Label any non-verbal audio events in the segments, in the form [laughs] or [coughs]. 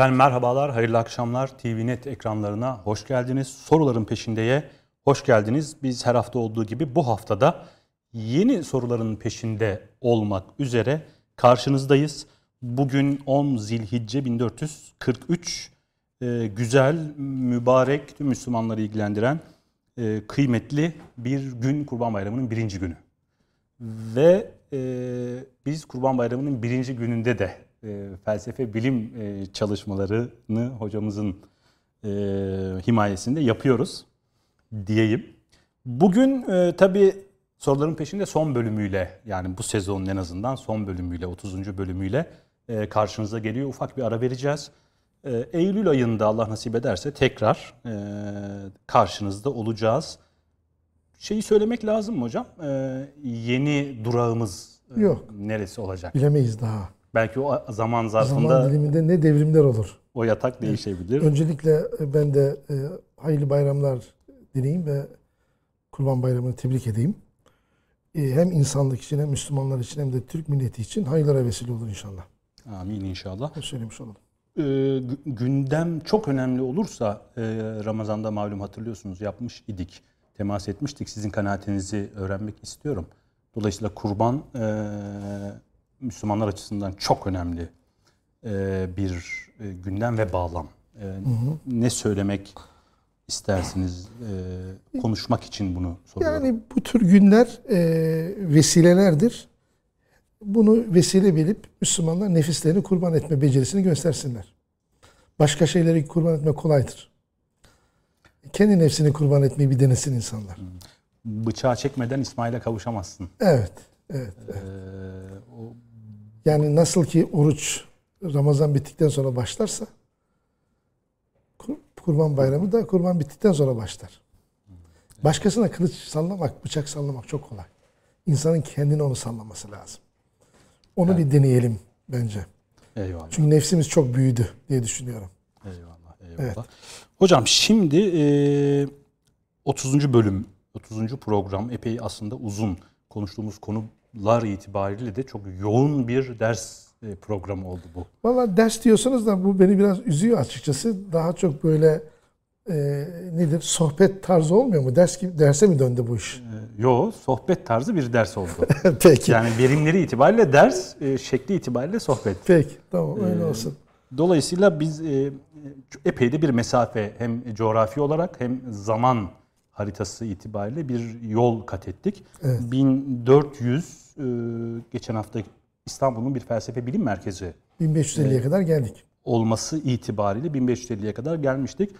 Efendim merhabalar, hayırlı akşamlar. TVNet ekranlarına hoş geldiniz. Soruların peşindeye hoş geldiniz. Biz her hafta olduğu gibi bu haftada yeni soruların peşinde olmak üzere karşınızdayız. Bugün 10 Zilhicce 1443 e, güzel, mübarek, tüm Müslümanları ilgilendiren e, kıymetli bir gün Kurban Bayramı'nın birinci günü. Ve e, biz Kurban Bayramı'nın birinci gününde de e, felsefe bilim e, çalışmalarını hocamızın e, himayesinde yapıyoruz diyeyim. Bugün e, tabii soruların peşinde son bölümüyle yani bu sezonun en azından son bölümüyle 30. bölümüyle e, karşınıza geliyor. Ufak bir ara vereceğiz. E, Eylül ayında Allah nasip ederse tekrar e, karşınızda olacağız. Şeyi söylemek lazım mı hocam? E, yeni durağımız e, Yok. neresi olacak? Bilemeyiz daha. Belki o zaman zarfında Zaman diliminde ne devrimler olur. o yatak değişebilir. Öncelikle e, ben de e, hayırlı bayramlar dileyim ve Kurban Bayramı'nı tebrik edeyim. E, hem insanlık için hem Müslümanlar için hem de Türk milleti için hayırlara vesile olur inşallah. Amin inşallah. Bunu söylemiş olalım. Gü- gündem çok önemli olursa e, Ramazan'da malum hatırlıyorsunuz yapmış idik. Temas etmiştik. Sizin kanaatinizi öğrenmek istiyorum. Dolayısıyla kurban e, Müslümanlar açısından çok önemli e, bir e, gündem ve bağlam. E, Ne söylemek istersiniz e, konuşmak için bunu soruyorum. Yani bu tür günler e, vesilelerdir. Bunu vesile bilip Müslümanlar nefislerini kurban etme becerisini göstersinler. Başka şeyleri kurban etme kolaydır. Kendi nefsini kurban etmeyi bir denesin insanlar. Bıçağı çekmeden İsmail'e kavuşamazsın. Evet. Evet. Ee, o Yani nasıl ki oruç Ramazan bittikten sonra başlarsa kur- Kurban Bayramı da kurban bittikten sonra başlar. Başkasına kılıç sallamak, bıçak sallamak çok kolay. İnsanın kendine onu sallaması lazım. Onu bir deneyelim bence. eyvallah. Çünkü nefsimiz çok büyüdü diye düşünüyorum. Eyvallah, eyvallah. Evet. Hocam şimdi e, 30. bölüm, 30. program epey aslında uzun konuştuğumuz konular itibariyle de çok yoğun bir ders e, programı oldu bu. Valla ders diyorsanız da bu beni biraz üzüyor açıkçası. Daha çok böyle e, nedir sohbet tarzı olmuyor mu? Ders gibi derse mi döndü bu iş? E, yo, sohbet tarzı bir ders oldu. [laughs] Peki. yani verimleri itibariyle ders, e, şekli itibariyle sohbet. Peki. Tamam öyle olsun. Dolayısıyla biz e, epey de bir mesafe hem coğrafi olarak hem zaman haritası itibariyle bir yol kat ettik. 1400 e, geçen hafta İstanbul'un bir felsefe bilim merkezi 1550'ye kadar geldik. olması itibariyle 1550'ye kadar gelmiştik.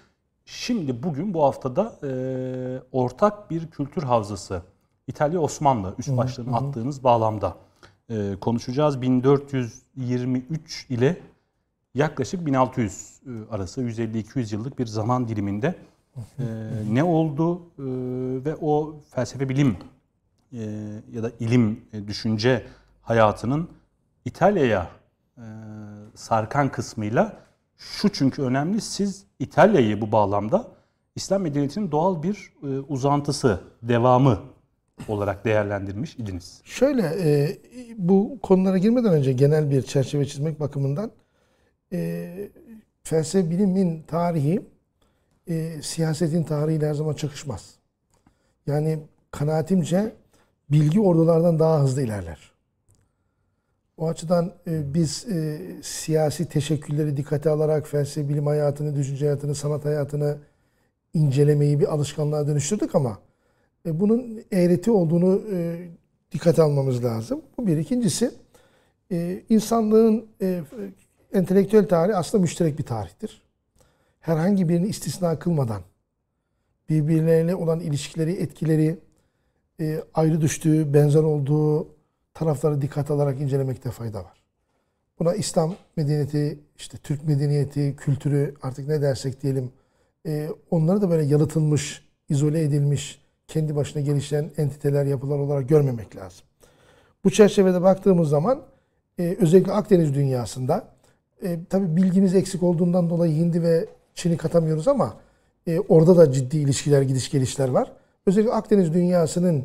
Şimdi bugün bu haftada e, ortak bir kültür havzası İtalya Osmanlı üst başlığını attığınız bağlamda e, konuşacağız. 1423 ile yaklaşık 1600 e, arası 150-200 yıllık bir zaman diliminde e, ne oldu e, ve o felsefe bilim e, ya da ilim, e, düşünce hayatının İtalya'ya e, sarkan kısmıyla şu çünkü önemli. Siz İtalya'yı bu bağlamda İslam medeniyetinin doğal bir e, uzantısı, devamı olarak değerlendirmiş idiniz. Şöyle e, bu konulara girmeden önce genel bir çerçeve çizmek bakımından e, felsefe bilimin tarihi e, siyasetin tarihiyle her zaman çakışmaz. Yani kanaatimce bilgi ordulardan daha hızlı ilerler. O açıdan e, biz e, siyasi teşekkülleri dikkate alarak felsefe bilim hayatını, düşünce hayatını, sanat hayatını incelemeyi bir alışkanlığa dönüştürdük ama e, bunun eğreti olduğunu e, dikkate almamız lazım. Bu bir. İkincisi e, insanlığın e, entelektüel tarihi aslında müşterek bir tarihtir. Herhangi birini istisna kılmadan birbirleriyle olan ilişkileri, etkileri, e, ayrı düştüğü, benzer olduğu tarafları dikkat alarak incelemekte fayda var. Buna İslam medeniyeti, işte Türk medeniyeti, kültürü artık ne dersek diyelim e, onları da böyle yalıtılmış, izole edilmiş, kendi başına gelişen entiteler, yapılar olarak görmemek lazım. Bu çerçevede baktığımız zaman e, özellikle Akdeniz dünyasında e, tabii bilgimiz eksik olduğundan dolayı Hindi ve Çin'i katamıyoruz ama e, orada da ciddi ilişkiler, gidiş gelişler var. Özellikle Akdeniz dünyasının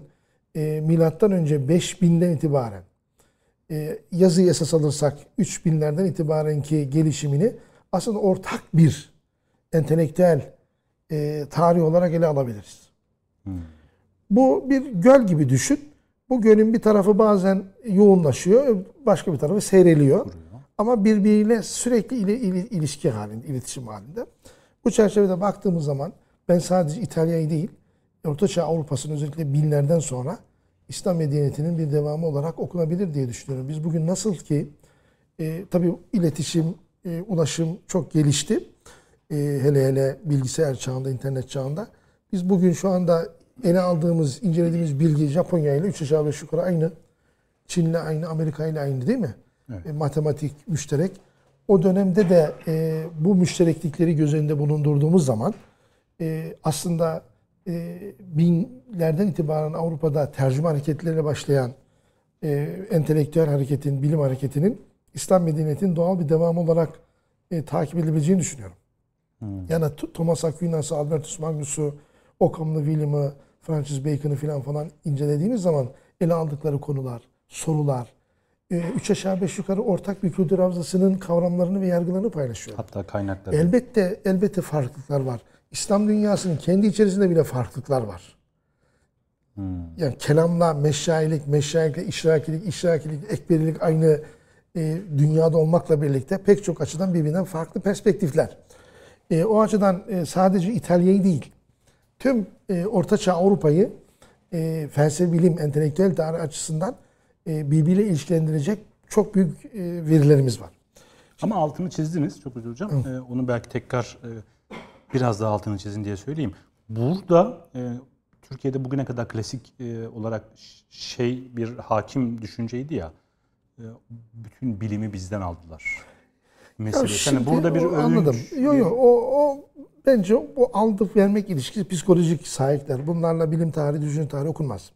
e, milattan önce 5000'den itibaren e, yazıyı esas alırsak 3000'lerden itibarenki gelişimini aslında ortak bir entelektüel e, tarih olarak ele alabiliriz. Bu bir göl gibi düşün. Bu gölün bir tarafı bazen yoğunlaşıyor, başka bir tarafı seyreliyor. Ama birbiriyle sürekli ili, ili, ilişki halinde, iletişim halinde. Bu çerçevede baktığımız zaman ben sadece İtalya'yı değil, Ortaçağ Avrupa'sının özellikle binlerden sonra İslam medeniyetinin bir devamı olarak okunabilir diye düşünüyorum. Biz bugün nasıl ki e, tabii iletişim, e, ulaşım çok gelişti. E, hele hele bilgisayar çağında, internet çağında. Biz bugün şu anda ele aldığımız, incelediğimiz bilgi Japonya ile 3 aşağı 5 yukarı aynı. Çin'le aynı, Amerika ile aynı değil mi? Evet. E, matematik müşterek. O dönemde de e, bu müştereklikleri göz önünde bulundurduğumuz zaman e, aslında e, binlerden itibaren Avrupa'da tercüme hareketleriyle başlayan e, entelektüel hareketin, bilim hareketinin İslam medeniyetinin doğal bir devamı olarak e, takip edilebileceğini düşünüyorum. Yani T- Thomas Aquinas'ı, Albertus Magnus'u, Occam'lı William'ı, Francis Bacon'ı falan falan incelediğimiz zaman ele aldıkları konular, sorular, e, üç aşağı beş yukarı ortak bir kültür havzasının kavramlarını ve yargılarını paylaşıyor. Hatta kaynakları. Elbette elbette farklılıklar var. İslam dünyasının kendi içerisinde bile farklılıklar var. Yani kelamla meşayilik, meşayilikle işrakilik, işrakilik, ekberilik aynı e, dünyada olmakla birlikte pek çok açıdan birbirinden farklı perspektifler. E, o açıdan e, sadece İtalya'yı değil, tüm e, Ortaçağ Avrupa'yı e, felsefe, bilim, entelektüel tarih açısından birbiriyle ilişkilendirecek çok büyük e, verilerimiz var. Ama altını çizdiniz. Çok özür dilerim. Ee, onu belki tekrar e, biraz daha altını çizin diye söyleyeyim. Burada e, Türkiye'de bugüne kadar klasik e, olarak şey bir hakim düşünceydi ya. e, bütün bilimi bizden aldılar. Ya Meselesi. şimdi Hani burada bir övünç, anladım. Yok yok o, o bence o aldık vermek ilişkisi psikolojik sahipler. Bunlarla bilim tarihi, düşünce tarihi okunmaz.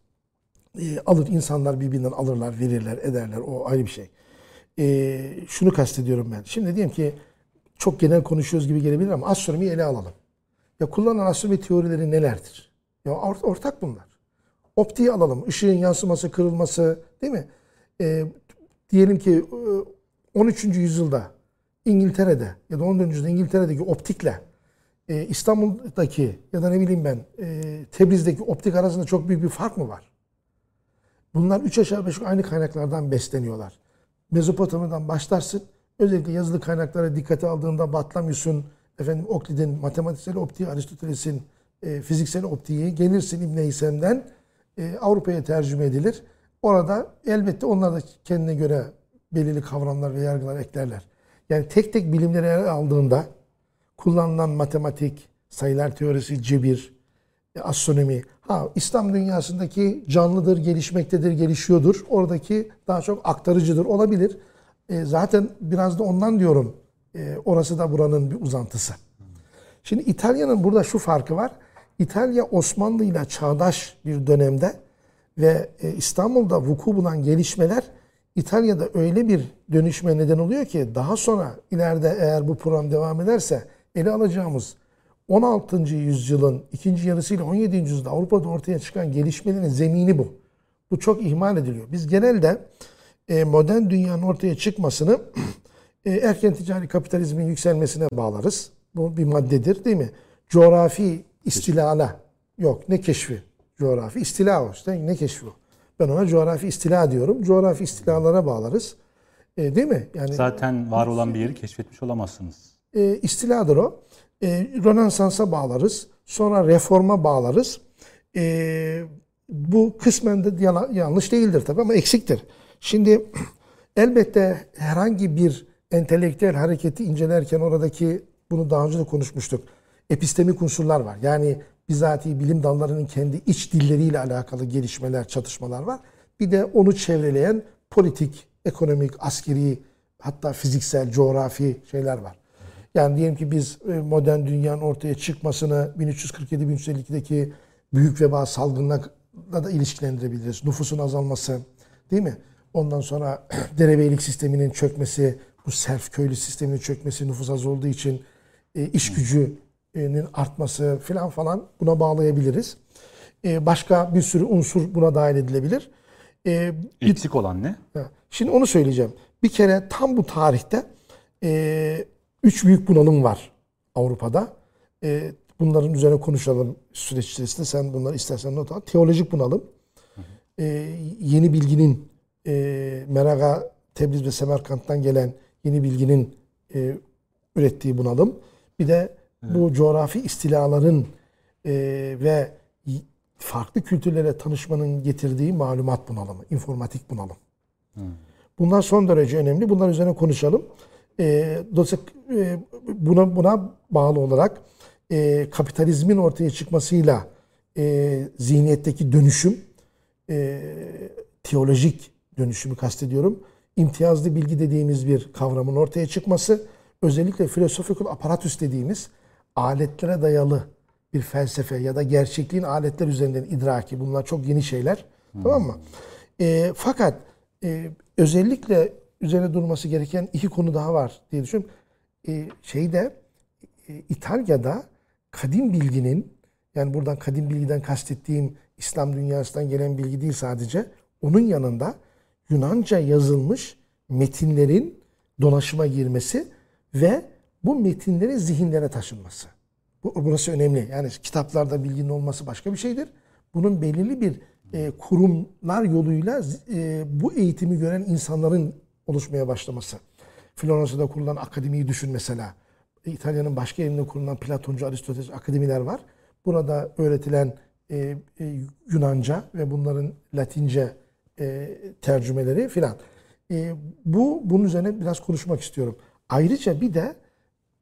Ee, alır insanlar birbirinden alırlar, verirler, ederler. O ayrı bir şey. Ee, şunu kastediyorum ben. Şimdi diyelim ki çok genel konuşuyoruz gibi gelebilir ama astronomiyi ele alalım. Ya kullanılan astronomi teorileri nelerdir? Ya or- ortak bunlar. Optiği alalım. Işığın yansıması, kırılması değil mi? Ee, diyelim ki e, 13. yüzyılda İngiltere'de ya da 14. yüzyılda İngiltere'deki optikle e, İstanbul'daki ya da ne bileyim ben e, Tebriz'deki optik arasında çok büyük bir fark mı var? Bunlar üç aşağı beş aynı kaynaklardan besleniyorlar. Mezopotamya'dan başlarsın. Özellikle yazılı kaynaklara dikkate aldığında Batlamyus'un, efendim Oklid'in matematiksel optiği, Aristoteles'in e, fiziksel optiği, gelirsin İbn Heysem'den e, Avrupa'ya tercüme edilir. Orada elbette onlar da kendine göre belirli kavramlar ve yargılar eklerler. Yani tek tek bilimleri aldığında kullanılan matematik, sayılar teorisi, cebir, astronomi. Ha İslam dünyasındaki canlıdır, gelişmektedir, gelişiyordur. Oradaki daha çok aktarıcıdır olabilir. E, zaten biraz da ondan diyorum. e, orası da buranın bir uzantısı. Şimdi İtalya'nın burada şu farkı var. İtalya Osmanlı ile çağdaş bir dönemde ve e, İstanbul'da vuku bulan gelişmeler İtalya'da öyle bir dönüşme neden oluyor ki daha sonra ileride eğer bu program devam ederse ele alacağımız 16. yüzyılın ikinci yarısıyla 17. yüzyılda Avrupa'da ortaya çıkan gelişmelerin zemini bu. Bu çok ihmal ediliyor. Biz genelde e, modern dünyanın ortaya çıkmasını [clears throat] e, erken ticari kapitalizmin yükselmesine bağlarız. Bu bir maddedir değil mi? Coğrafi istilala. Yok ne keşfi? Coğrafi istila o işte ne keşfi o? Ben ona coğrafi istila diyorum. Coğrafi istilalara bağlarız. E, değil mi? Yani Zaten var olan bir yeri keşfetmiş olamazsınız. e, istiladır o. E, Rönesans'a bağlarız. Sonra reforma bağlarız. E, bu kısmen de yana- yanlış değildir tabii ama eksiktir. Şimdi [clears throat] elbette herhangi bir entelektüel hareketi incelerken oradaki bunu daha önce de konuşmuştuk. Epistemik unsurlar var. Yani bizatihi bilim dallarının kendi iç dilleriyle alakalı gelişmeler, çatışmalar var. Bir de onu çevreleyen politik, ekonomik, askeri hatta fiziksel, coğrafi şeyler var. Yani diyelim ki biz e, modern dünyanın ortaya çıkmasını 1347-1352'deki büyük veba salgınına da ilişkilendirebiliriz. Nüfusun azalması değil mi? Ondan sonra [clears throat] derebeylik sisteminin çökmesi, bu serf köylü sisteminin çökmesi, nüfus az olduğu için e, iş gücünün artması falan falan buna bağlayabiliriz. E, başka bir sürü unsur buna dahil edilebilir. Eksik olan ne? Şimdi onu söyleyeceğim. Bir kere tam bu tarihte üç büyük bunalım var Avrupa'da. E, bunların üzerine konuşalım süreç içerisinde. Sen bunları istersen not al. Teolojik bunalım. E, yeni bilginin e, Meraga, Tebriz ve Semerkant'tan gelen yeni bilginin e, ürettiği bunalım. Bir de bu coğrafi istilaların e, ve farklı kültürlere tanışmanın getirdiği malumat bunalımı, informatik bunalım. Bunlar son derece önemli. Bunlar üzerine konuşalım. E, dolayısıyla e, buna buna bağlı olarak e, kapitalizmin ortaya çıkmasıyla e, zihniyetteki dönüşüm, e, teolojik dönüşümü kastediyorum. İmtiyazlı bilgi dediğimiz bir kavramın ortaya çıkması, özellikle philosophical apparatus dediğimiz aletlere dayalı bir felsefe ya da gerçekliğin aletler üzerinden idraki bunlar çok yeni şeyler. Tamam mı? E, fakat e, özellikle üzerine durması gereken iki konu daha var diye düşünüyorum. E, şeyde e, İtalya'da kadim bilginin yani buradan kadim bilgiden kastettiğim İslam dünyasından gelen bilgi değil sadece onun yanında Yunanca yazılmış metinlerin dolaşıma girmesi ve bu metinlerin zihinlere taşınması. Bu, burası önemli. Yani kitaplarda bilginin olması başka bir şeydir. Bunun belirli bir e, kurumlar yoluyla e, bu eğitimi gören insanların oluşmaya başlaması. Floransa'da kurulan akademiyi düşün mesela. İtalya'nın başka yerinde kurulan Platoncu, Aristoteles akademiler var. Burada öğretilen e, e, Yunanca ve bunların Latince e, tercümeleri filan. E, bu bunun üzerine biraz konuşmak istiyorum. Ayrıca bir de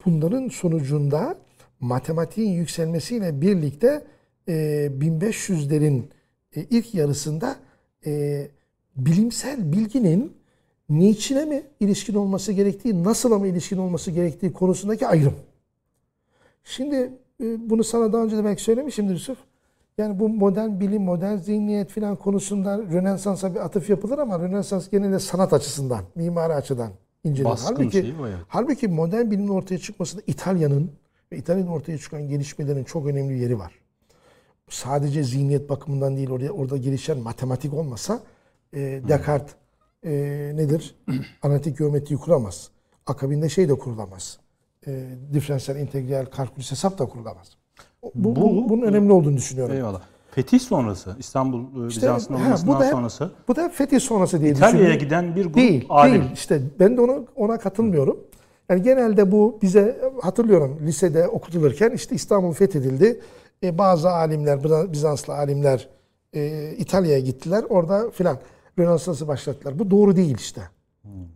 bunların sonucunda matematiğin yükselmesiyle birlikte e, 1500'lerin e, ilk yarısında e, bilimsel bilginin niçine mi ilişkin olması gerektiği, nasıl ama ilişkin olması gerektiği konusundaki ayrım. Şimdi e, bunu sana daha önce de belki söylemişimdir Yusuf. Yani bu modern bilim, modern zihniyet filan konusunda Rönesans'a bir atıf yapılır ama Rönesans genelde sanat açısından, mimari açıdan incelenir. Baskın Halbuki, şey halbuki modern bilimin ortaya çıkmasında İtalya'nın ve İtalya'nın ortaya çıkan gelişmelerin çok önemli yeri var. Sadece zihniyet bakımından değil orada, orada gelişen matematik olmasa e, Descartes e, nedir? [clears throat] Analitik geometriyi kuramaz. Akabinde şey de kurulamaz. E, diferansiyel integral kalkülüs hesap da kurulamaz. Bu, bu, Bu- bunun önemli olduğunu düşünüyorum. Eyvallah. Fetih sonrası, İstanbul e, İşte, Bizans'ın bu da- sonrası Bu da fetih sonrası diye İtalya'ya düşünüyorum. giden bir grup Değil, alim. değil. İşte ben de ona, ona katılmıyorum. Yani genelde bu bize hatırlıyorum lisede okutulurken işte İstanbul fethedildi. E, bazı alimler, Biza- Bizanslı alimler e, İtalya'ya gittiler. Orada filan Rönesans'ı başlattılar. Bu doğru değil işte.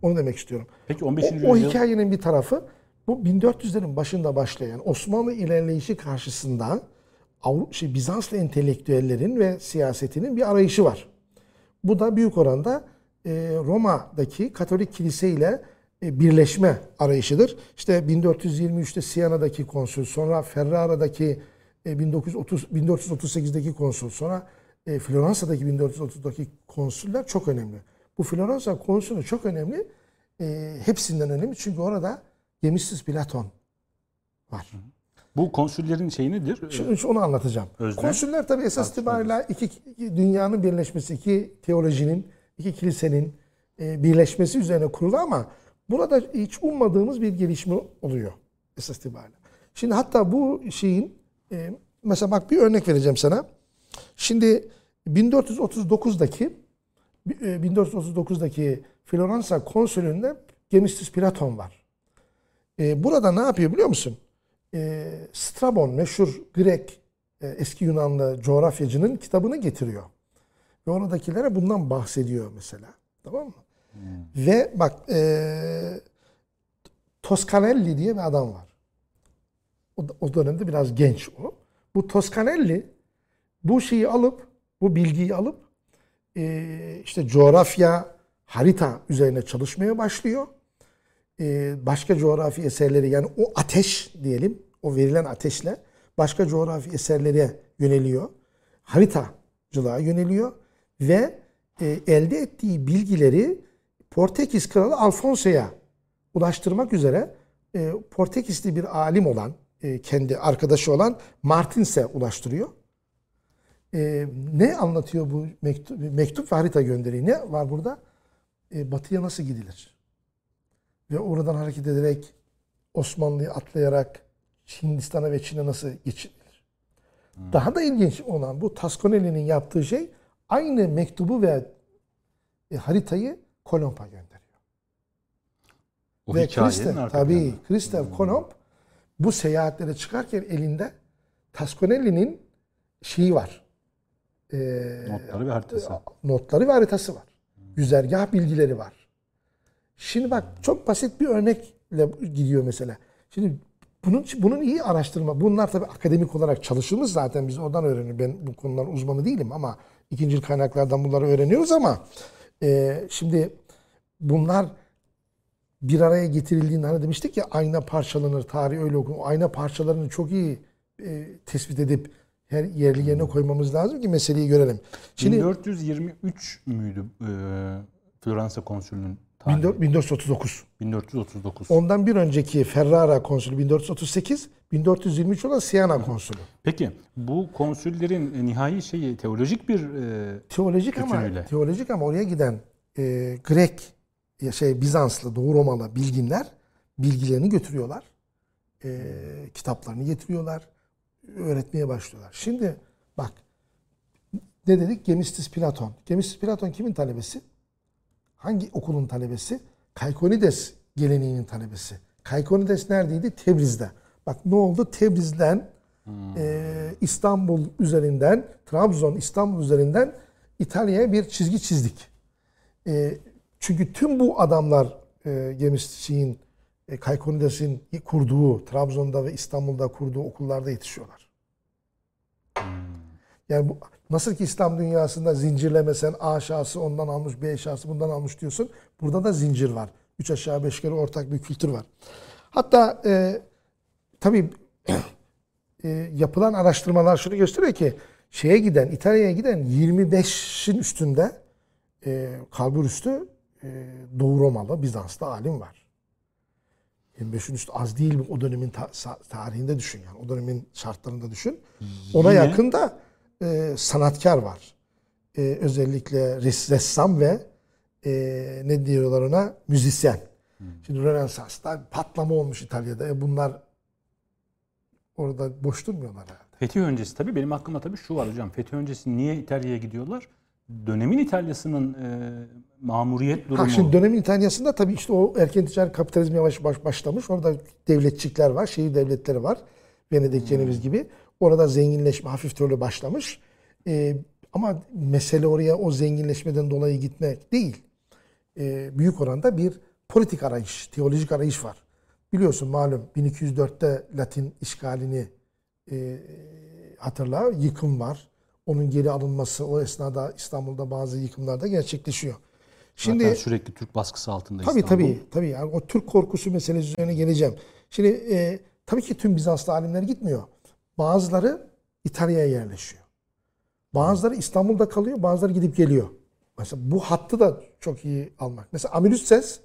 Onu demek istiyorum. Peki 15. O, o hikayenin bir tarafı bu 1400'lerin başında başlayan Osmanlı ilerleyişi karşısında Avru- şey, Bizanslı entelektüellerin ve siyasetinin bir arayışı var. Bu da büyük oranda e, Roma'daki Katolik kilise ile e, birleşme arayışıdır. İşte 1423'te Siyana'daki konsül, sonra Ferrara'daki e, 1930 1438'deki konsül, sonra e, Floransa'daki 1430'daki konsüller çok önemli. Bu Floransa konsülü çok önemli. E, hepsinden önemli çünkü orada Gemisiz Platon var. bu konsüllerin şeyi nedir? Şimdi onu anlatacağım. Özne. Konsüller tabii esas itibariyle iki, iki dünyanın birleşmesi, iki teolojinin, iki kilisenin e, birleşmesi üzerine kurulu ama burada hiç ummadığımız bir gelişme oluyor esas itibariyle. Şimdi hatta bu şeyin e, mesela bak bir örnek vereceğim sana. Şimdi 1439'daki e, 1439'daki Floransa konsülünde Gemistus Platon var. E, burada ne yapıyor biliyor musun? E, Strabon meşhur Grek e, eski Yunanlı coğrafyacının kitabını getiriyor. Ve oradakilere bundan bahsediyor mesela. Tamam mı? Ve bak e, Toscanelli diye bir adam var. O, o dönemde biraz genç o. Bu Toscanelli bu şeyi alıp, bu bilgiyi alıp e, işte coğrafya, harita üzerine çalışmaya başlıyor. E, başka coğrafi eserleri yani o ateş diyelim, o verilen ateşle başka coğrafi eserlere yöneliyor. Haritacılığa yöneliyor ve e, elde ettiği bilgileri Portekiz Kralı Alfonso'ya ulaştırmak üzere e, Portekizli bir alim olan, e, kendi arkadaşı olan Martins'e ulaştırıyor. E, ne anlatıyor bu mektup, mektup ve harita gönderiyor? Ne var burada? E, batıya nasıl gidilir? Ve oradan hareket ederek Osmanlı'yı atlayarak Hindistan'a ve Çin'e nasıl geçilir? Daha da ilginç olan bu Tasconelli'nin yaptığı şey aynı mektubu ve e, haritayı Kolomb'a gönderiyor. O ve arka tabii planı. Christoph Kolomb bu seyahatlere çıkarken elinde Tasconelli'nin şeyi var. Ee, Notları ve haritası. notları ve haritası var. Güzergah bilgileri var. Şimdi bak çok basit bir örnekle gidiyor mesela. Şimdi bunun bunun iyi araştırma. Bunlar tabii akademik olarak çalışılmış zaten biz oradan öğreniyoruz. Ben bu konuların uzmanı değilim ama ikinci kaynaklardan bunları öğreniyoruz ama e, şimdi bunlar bir araya getirildiğinde hani demiştik ya ayna parçalanır, tarih öyle okunur. Ayna parçalarını çok iyi e, tespit edip her yerli yerine koymamız lazım ki meseleyi görelim. Şimdi 1423 müydü e, Floransa konsülünün tarihi? 1439. 1439. Ondan bir önceki Ferrara konsülü 1438, 1423 olan Siena konsülü. Peki bu konsüllerin e, nihai şeyi teolojik bir e, Teolojik ama Bütünüyle. teolojik ama oraya giden e, Grek ya şey Bizanslı, Doğu Romalı bilginler bilgilerini götürüyorlar. E, kitaplarını getiriyorlar. Öğretmeye başlıyorlar. Şimdi bak ne dedik? Gemistis Platon. Gemistis Platon kimin talebesi? Hangi okulun talebesi? Kaykonides geleneğinin talebesi. Kaykonides neredeydi? Tebriz'de. Bak ne oldu? Tebriz'den e, İstanbul üzerinden, Trabzon, İstanbul üzerinden İtalya'ya bir çizgi çizdik. E, çünkü tüm bu adamlar e, Gemistis'in, e, Kaykonides'in kurduğu, Trabzon'da ve İstanbul'da kurduğu okullarda yetişiyorlar. Yani bu, nasıl ki İslam dünyasında zincirleme sen A aşağısı ondan almış, B aşağısı bundan almış diyorsun. Burada da zincir var. Üç aşağı beş yukarı ortak bir kültür var. Hatta e, tabii [clears throat] e, yapılan araştırmalar şunu gösteriyor ki şeye giden, İtalya'ya giden 25'in üstünde e, kalbur üstü e, Doğu Romalı, Bizanslı alim var. 25'in üstü az değil mi? O dönemin ta- tarihinde düşün yani. O dönemin şartlarında düşün. Ona Yine- yakın da e, sanatkar var. E, özellikle res- ressam ve e, ne diyorlar ona? Müzisyen. Şimdi Rönesans'ta patlama olmuş İtalya'da. E, bunlar orada boş durmuyorlar herhalde. Fethi öncesi tabii benim aklımda tabii şu var hocam. Fethi öncesi niye İtalya'ya gidiyorlar? Dönemin İtalya'sının e, mamuriyet durumu. Ha, şimdi dönemin İtalya'sında tabii işte o erken ticari kapitalizm yavaş baş başlamış. Orada devletçikler var, şehir devletleri var. Venedik, Ceneviz gibi. Orada zenginleşme hafif türlü başlamış. Ee, ama mesele oraya o zenginleşmeden dolayı gitmek değil. Ee, büyük oranda bir politik arayış, teolojik arayış var. Biliyorsun malum 1204'te Latin işgalini e, hatırla, yıkım var. Onun geri alınması o esnada İstanbul'da bazı yıkımlar da gerçekleşiyor. Şimdi Zaten sürekli Türk baskısı altında Tabii İstanbul. tabii. tabii. Yani o Türk korkusu meselesi üzerine geleceğim. Şimdi e, tabii ki tüm Bizanslı alimler gitmiyor. Bazıları İtalya'ya yerleşiyor. Bazıları İstanbul'da kalıyor, bazıları gidip geliyor. Mesela bu hattı da çok iyi almak. Mesela Amirüsses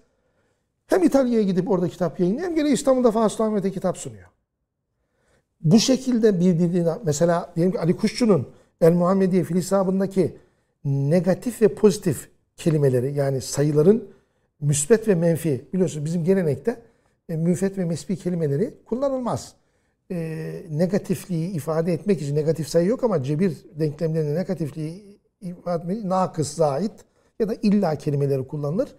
hem İtalya'ya gidip orada kitap yayınlıyor hem gene İstanbul'da Fahri Ahmet'e kitap sunuyor. Bu şekilde birbirine mesela diyelim ki Ali Kuşçu'nun El Muhammediye fil negatif ve pozitif kelimeleri yani sayıların müsbet ve menfi biliyorsunuz bizim gelenekte e, müfet ve mesbi kelimeleri kullanılmaz. E, negatifliği ifade etmek için negatif sayı yok ama cebir denklemlerinde negatifliği ifade etmek için nakıs, zait ya da illa kelimeleri kullanılır.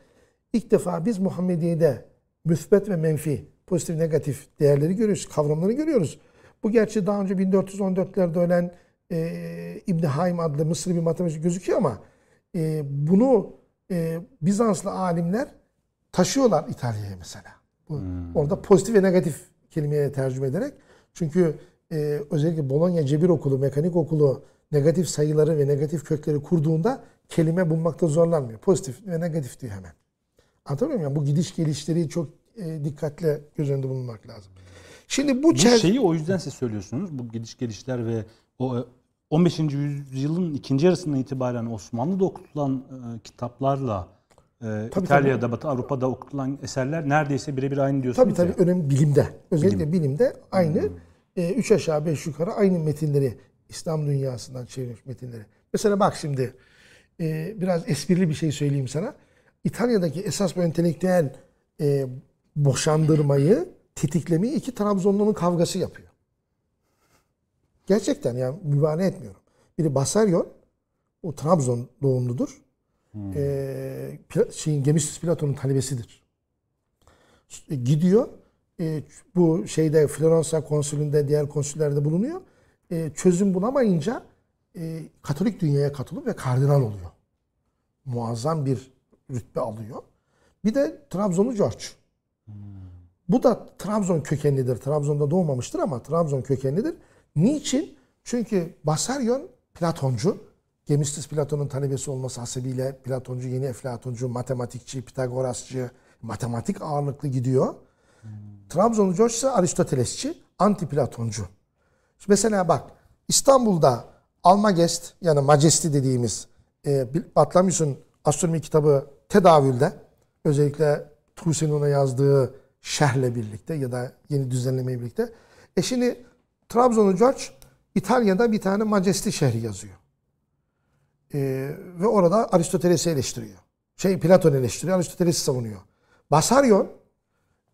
İlk defa biz Muhammediye'de müsbet ve menfi, pozitif negatif değerleri görüyoruz, kavramları görüyoruz. Bu gerçi daha önce 1414'lerde ölen e, İbn Haym adlı Mısırlı bir matematikçi gözüküyor ama e, bunu e, Bizanslı alimler taşıyorlar İtalya'ya mesela. Bu, Orada pozitif ve negatif kelimeye tercüme ederek. Çünkü e, özellikle Bologna Cebir Okulu, Mekanik Okulu negatif sayıları ve negatif kökleri kurduğunda kelime bulmakta zorlanmıyor. Pozitif ve negatif diyor hemen. Anlatabiliyor muyum? Yani bu gidiş gelişleri çok e, dikkatle göz önünde bulunmak lazım. Şimdi bu, Bu şeyi o yüzden siz söylüyorsunuz. Bu gidiş gelişler ve o 15. yüzyılın ikinci yarısından itibaren Osmanlı'da okutulan e, kitaplarla e, Tabii, İtalya'da, Batı Avrupa'da okutulan eserler neredeyse birebir aynı diyorsunuz Tabii ya. tabii önemli bilimde. Özellikle bilimde aynı e, üç aşağı beş yukarı aynı metinleri İslam dünyasından çevrilmiş metinleri. Mesela bak şimdi e, biraz esprili bir şey söyleyeyim sana. İtalya'daki esas bu entelektüel e, boşandırmayı tetiklemeyi iki Trabzonlu'nun kavgası yapıyor. Gerçekten yani mübalağa etmiyorum. Biri Basaryon, o Trabzon doğumludur. Ee, Pla- şeyin Gemistus Platon'un talebesidir. E, gidiyor. e, bu şeyde Floransa konsülünde diğer konsüllerde bulunuyor. E, çözüm bulamayınca e, Katolik dünyaya katılıp ve kardinal oluyor. Muazzam bir rütbe alıyor. Bir de Trabzonlu George. Bu da Trabzon kökenlidir. Trabzon'da doğmamıştır ama Trabzon kökenlidir. Niçin? Çünkü Basaryon Platoncu. Gemistus Platon'un talebesi olması hasebiyle Platoncu, yeni Eflatuncu, matematikçi, Pitagorasçı, matematik ağırlıklı gidiyor. Trabzonlu George ise Aristotelesçi, anti-Platoncu. Mesela bak İstanbul'da Almagest yani Majesti dediğimiz e, Batlamyus'un astronomi kitabı tedavülde özellikle Tuğsen'in ona yazdığı şerhle birlikte ya da yeni düzenlemeyle birlikte. E şimdi Trabzonlu George İtalya'da bir tane Majesti şehri yazıyor. E, ve orada Aristoteles'i eleştiriyor. Şey Platon eleştiriyor, Aristoteles'i savunuyor. Basaryon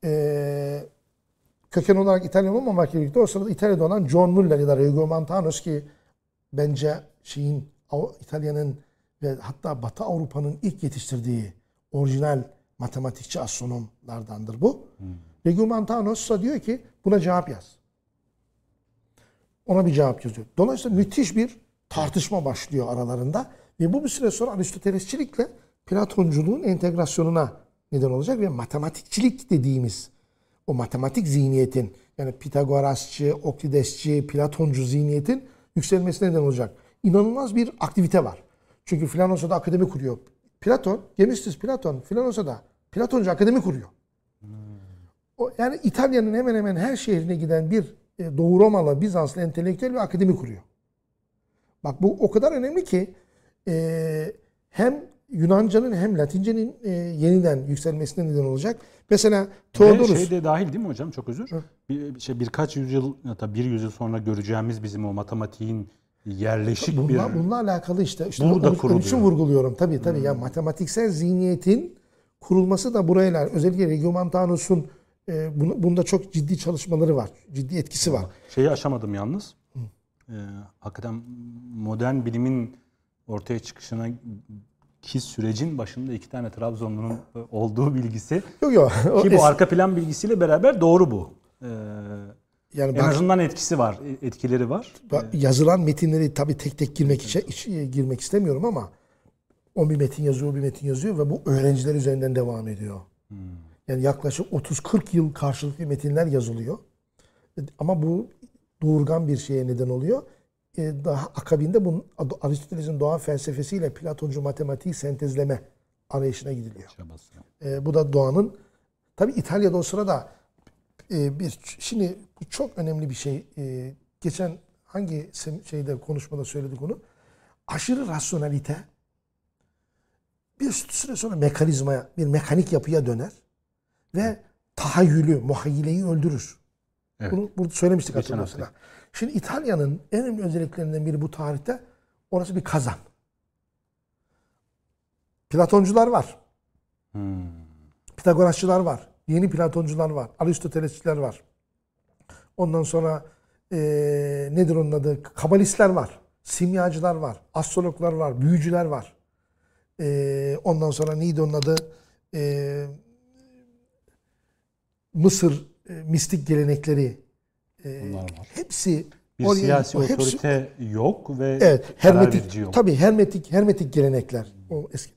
e, köken olarak İtalyan olmamakla birlikte o sırada İtalya'da olan John Muller ya da Regiomontanus ki bence şeyin İtalya'nın ve hatta Batı Avrupa'nın ilk yetiştirdiği orijinal matematikçi astronomlardandır bu. Regiomontanus da diyor ki buna cevap yaz. Ona bir cevap yazıyor. Dolayısıyla müthiş bir tartışma başlıyor aralarında ve bu bir süre sonra Aristotelesçilikle Platonculuğun entegrasyonuna neden olacak ve matematikçilik dediğimiz o matematik zihniyetin yani Pitagorasçı, Oklidesçi, Platoncu zihniyetin yükselmesine neden olacak. İnanılmaz bir aktivite var. Çünkü Filanosa'da akademi kuruyor. Platon, Gemistus Platon, Filanosa'da Platoncu akademi kuruyor. O, yani İtalya'nın hemen hemen her şehrine giden bir Doğu Romalı, Bizanslı entelektüel bir akademi kuruyor. Bak bu o kadar önemli ki e, hem Yunanca'nın hem Latince'nin e, yeniden yükselmesine neden olacak. Mesela Ve Theodorus. şey de dahil değil mi hocam? Çok özür. Bir, şey, birkaç yüzyıl hatta bir yüzyıl sonra göreceğimiz bizim o matematiğin yerleşik Bununla, bir... bununla alakalı işte. işte Burada onun- onun için kuruluyor. vurguluyorum. Tabii tabii. Ya matematiksel zihniyetin kurulması da burayla özellikle Regiomontanus'un e, bunu, bunda çok ciddi çalışmaları var. Ciddi etkisi var. Şeyi aşamadım yalnız. Ee, hakikaten modern bilimin ortaya çıkışına ki sürecin başında iki tane Trabzonlu'nun olduğu bilgisi. Yok yok. Ki bu arka plan bilgisiyle beraber doğru bu. Ee, yani en bak, azından etkisi var, etkileri var. bak, yazılan metinleri tabii tek tek girmek için iç- girmek istemiyorum ama o bir metin yazıyor, bir metin yazıyor ve bu öğrenciler üzerinden devam ediyor. Yani yaklaşık 30-40 yıl karşılıklı metinler yazılıyor. Ama bu doğurgan bir şeye neden oluyor. Ee, daha akabinde bunun Aristoteles'in doğa felsefesiyle Platoncu matematiği sentezleme arayışına gidiliyor. Çabası. Ee, bu da doğanın tabi İtalya'da o sırada e, bir şimdi bu çok önemli bir şey. Geçen hangi şeyde konuşmada söyledik onu. Aşırı rasyonalite bir süre sonra mekanizmaya, bir mekanik yapıya döner ve tahayyülü, muhayyileyi öldürür. Evet. Bunu burada söylemiştik Geçen hatırlıyorsun. ha. Şimdi İtalya'nın en önemli özelliklerinden biri bu tarihte orası bir kazan. Platoncular var. Hmm. Pitagorasçılar var. Yeni Platoncular var. Aristotelesçiler var. Ondan sonra eee, nedir onun adı? Kabalistler var. Simyacılar var. Astrologlar var. Büyücüler var. Eee, ondan sonra neydi onun adı? Eee, Mısır e, mistik gelenekleri e, hepsi Bir oraya- siyasi o hepsi- otorite yok ve Evet, hermetik yok. tabii hermetik hermetik gelenekler. O eski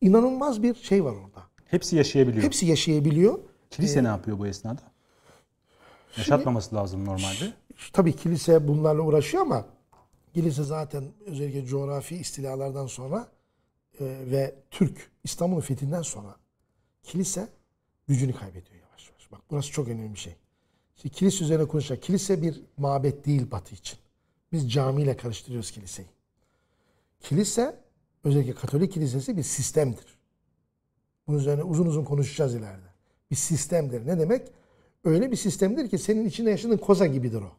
inanılmaz bir şey var orada. Hepsi yaşayabiliyor. Hepsi yaşayabiliyor. Kilise ne yapıyor bu esnada? Yaşatmaması lazım normalde. Tabii kilise bunlarla uğraşıyor ama kilise zaten özellikle coğrafi istilalardan sonra e, ve Türk İstanbul'un fethinden sonra kilise gücünü kaybediyor Bak burası çok önemli bir şey. Şimdi kilise üzerine konuşacak. Kilise bir mabet değil Batı için. Biz camiyle karıştırıyoruz kiliseyi. Kilise özellikle Katolik kilisesi bir sistemdir. Bunun üzerine uzun uzun konuşacağız ileride. Bir sistemdir. Ne demek? Öyle bir sistemdir ki senin içinde yaşadığın koza gibidir o.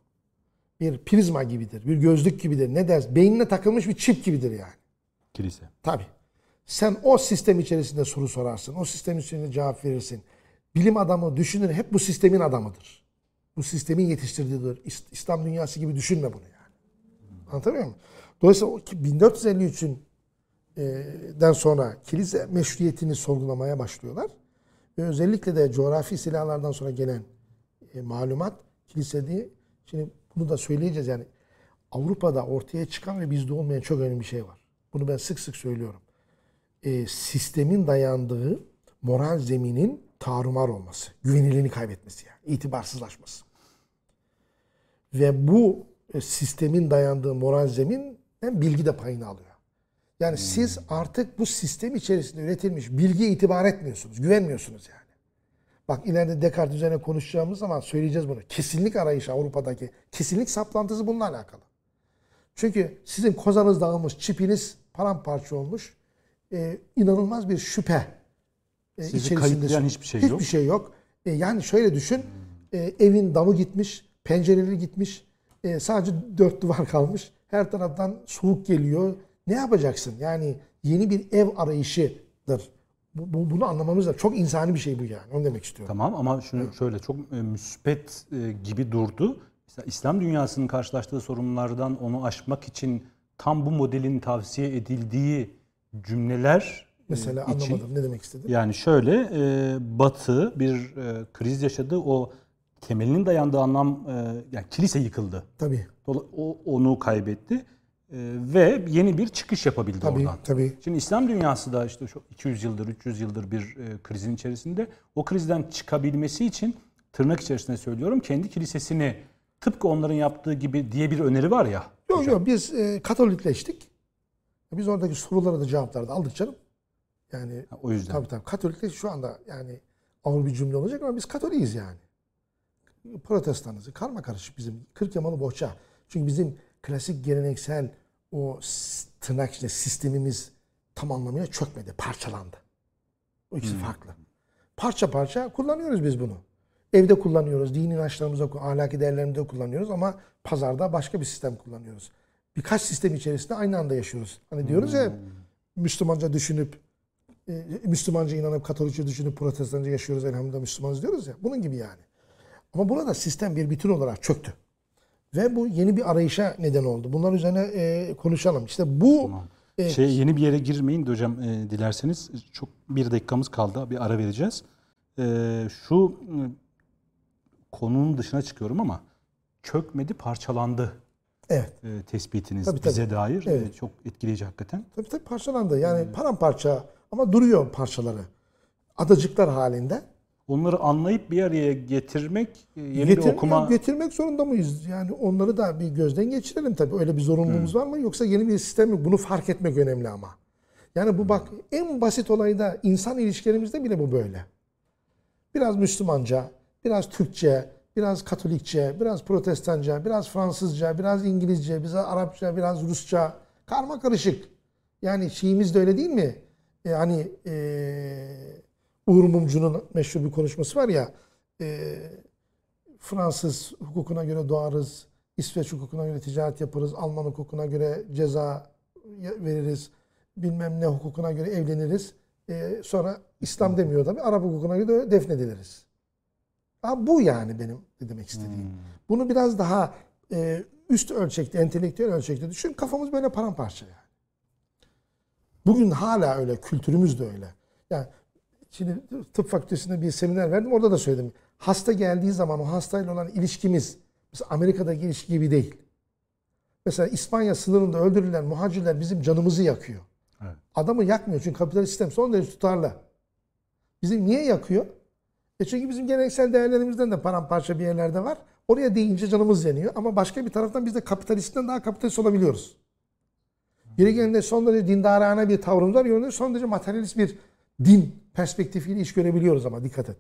Bir prizma gibidir, bir gözlük gibidir. Ne dersin? Beynine takılmış bir çip gibidir yani. Kilise. Tabii. Sen o sistem içerisinde soru sorarsın. O sistem içerisinde cevap verirsin. Bilim adamı, düşünür hep bu sistemin adamıdır. Bu sistemin yetiştirdiğidir. İs- İslam dünyası gibi düşünme bunu yani. Anlatabiliyor muyum? Dolayısıyla o ki 1453'ün e, den sonra kilise meşruiyetini sorgulamaya başlıyorlar. Ve özellikle de coğrafi silahlardan sonra gelen malumat kilisede şimdi bunu da söyleyeceğiz yani Avrupa'da ortaya çıkan ve bizde olmayan çok önemli bir şey var. Bunu ben sık sık söylüyorum. E, sistemin dayandığı moral zeminin tarumar olması, güvenilirliğini kaybetmesi yani, itibarsızlaşması. Ve bu e, sistemin dayandığı moral zeminden bilgi de payını alıyor. Yani siz artık bu sistem içerisinde üretilmiş bilgiye itibar etmiyorsunuz, güvenmiyorsunuz yani. Bak ileride Descartes üzerine konuşacağımız zaman söyleyeceğiz bunu. Kesinlik arayışı Avrupa'daki. Kesinlik saplantısı bununla alakalı. Çünkü sizin kozanız dağılmış, çipiniz paramparça olmuş. Ee, inanılmaz bir şüphe e, Sizi içerisindesiniz. kayıtlayan hiçbir şey yok. Hiçbir şey yok. E, yani şöyle düşün. e, evin damı gitmiş, pencereleri gitmiş. e, sadece dört duvar [laughs] kalmış. Her taraftan soğuk geliyor. Ne yapacaksın? Yani yeni bir ev arayışıdır. Bu, bu- bunu anlamamız lazım. Çok insani bir şey bu yani. Onu demek istiyorum. Tamam ama şunu şöyle çok e, müspet e, gibi durdu. Mesela İslam dünyasının karşılaştığı sorunlardan onu aşmak için tam bu modelin tavsiye edildiği cümleler e, Mesela için anlamadım. Ne demek istedin? yani şöyle e, Batı bir e, kriz yaşadı. O temelinin dayandığı anlam e, yani kilise yıkıldı. Tabii. O onu kaybetti E, ve yeni bir çıkış yapabildi Tabii. oradan. Tabii. Şimdi İslam dünyası da işte şu 200 yıldır, 300 yıldır bir e, krizin içerisinde. O krizden çıkabilmesi için tırnak içerisinde söylüyorum kendi kilisesini tıpkı onların yaptığı gibi diye bir öneri var ya. Yok yok biz e, Katolikleştik. Biz oradaki sorulara da cevapları da aldık canım. Yani Ha, O yüzden. Tabii tabii. Katoliklik şu anda yani ağır bir cümle olacak ama biz Katoliyiz yani. Protestanız. Karma karışık bizim. Kırk yamalı bohça. Çünkü bizim klasik geleneksel o tırnak içinde sistemimiz tam anlamıyla çökmedi. Parçalandı. O ikisi farklı. Parça parça kullanıyoruz biz bunu. Evde kullanıyoruz. Dini inançlarımızda, ahlaki değerlerimizde kullanıyoruz ama pazarda başka bir sistem kullanıyoruz. Birkaç sistem içerisinde aynı anda yaşıyoruz. Hani diyoruz ya Müslümanca düşünüp e, Müslümanca inanıp Katolikçe düşünüp Protestanca yaşıyoruz elhamdülillah Müslümanız diyoruz ya. Bunun gibi yani. Ama burada sistem bir bütün olarak çöktü. Ve bu yeni bir arayışa neden oldu. Bunlar üzerine e, konuşalım. İşte bu e, Şey yeni bir yere girmeyin de hocam e, dilerseniz çok bir dakikamız kaldı bir ara vereceğiz. E, şu e, konunun dışına çıkıyorum ama çökmedi parçalandı evet. e, tespitiniz Tabii, tabii. bize dair e, Evet. çok etkileyici hakikaten. Tabii tabii parçalandı. Yani paramparça ama duruyor parçaları. Adacıklar halinde. Onları anlayıp bir araya getirmek e, yeni Getir- bir okuma Getirmek zorunda mıyız? Yani onları da bir gözden geçirelim tabii. Öyle bir zorunluluğumuz var mı? Yoksa yeni bir sistem mi? Bunu fark etmek önemli ama. Yani bu bak en basit olayda insan ilişkilerimizde bile bu böyle. Biraz Müslümanca, biraz Türkçe, biraz Katolikçe, biraz Protestanca, biraz Fransızca, biraz İngilizce, biraz Arapça, biraz Rusça. Karma karışık. Yani Şiimiz de öyle değil mi? E, hani e, Uğur Mumcu'nun meşhur bir konuşması var ya e, Fransız hukukuna göre doğarız, İsveç hukukuna göre ticaret yaparız, Alman hukukuna göre ceza veririz, bilmem ne hukukuna göre evleniriz. E, sonra İslam demiyor tabii, Arap hukukuna göre de defnediliriz. Ha, bu yani benim de demek istediğim. Bunu biraz daha e, üst ölçekte, entelektüel ölçekte düşün. Kafamız böyle paramparça yani. Bugün hala öyle, kültürümüz de öyle. Yani şimdi tıp fakültesinde bir seminer verdim, orada da söyledim. Hasta geldiği zaman o hastayla olan ilişkimiz, mesela Amerika'daki ilişki gibi değil. Mesela İspanya sınırında öldürülen muhacirler bizim canımızı yakıyor. Evet. Adamı yakmıyor çünkü kapitalist sistem son derece tutarlı. Bizim niye yakıyor? E çünkü bizim geleneksel değerlerimizden de paramparça bir yerlerde var. Oraya deyince canımız yanıyor ama başka bir taraftan biz de kapitalistten daha kapitalist olabiliyoruz. Yeri geldiğinde son derece dindarane bir tavrımız var. Yönde son derece materyalist bir din perspektifiyle iş görebiliyoruz ama dikkat et.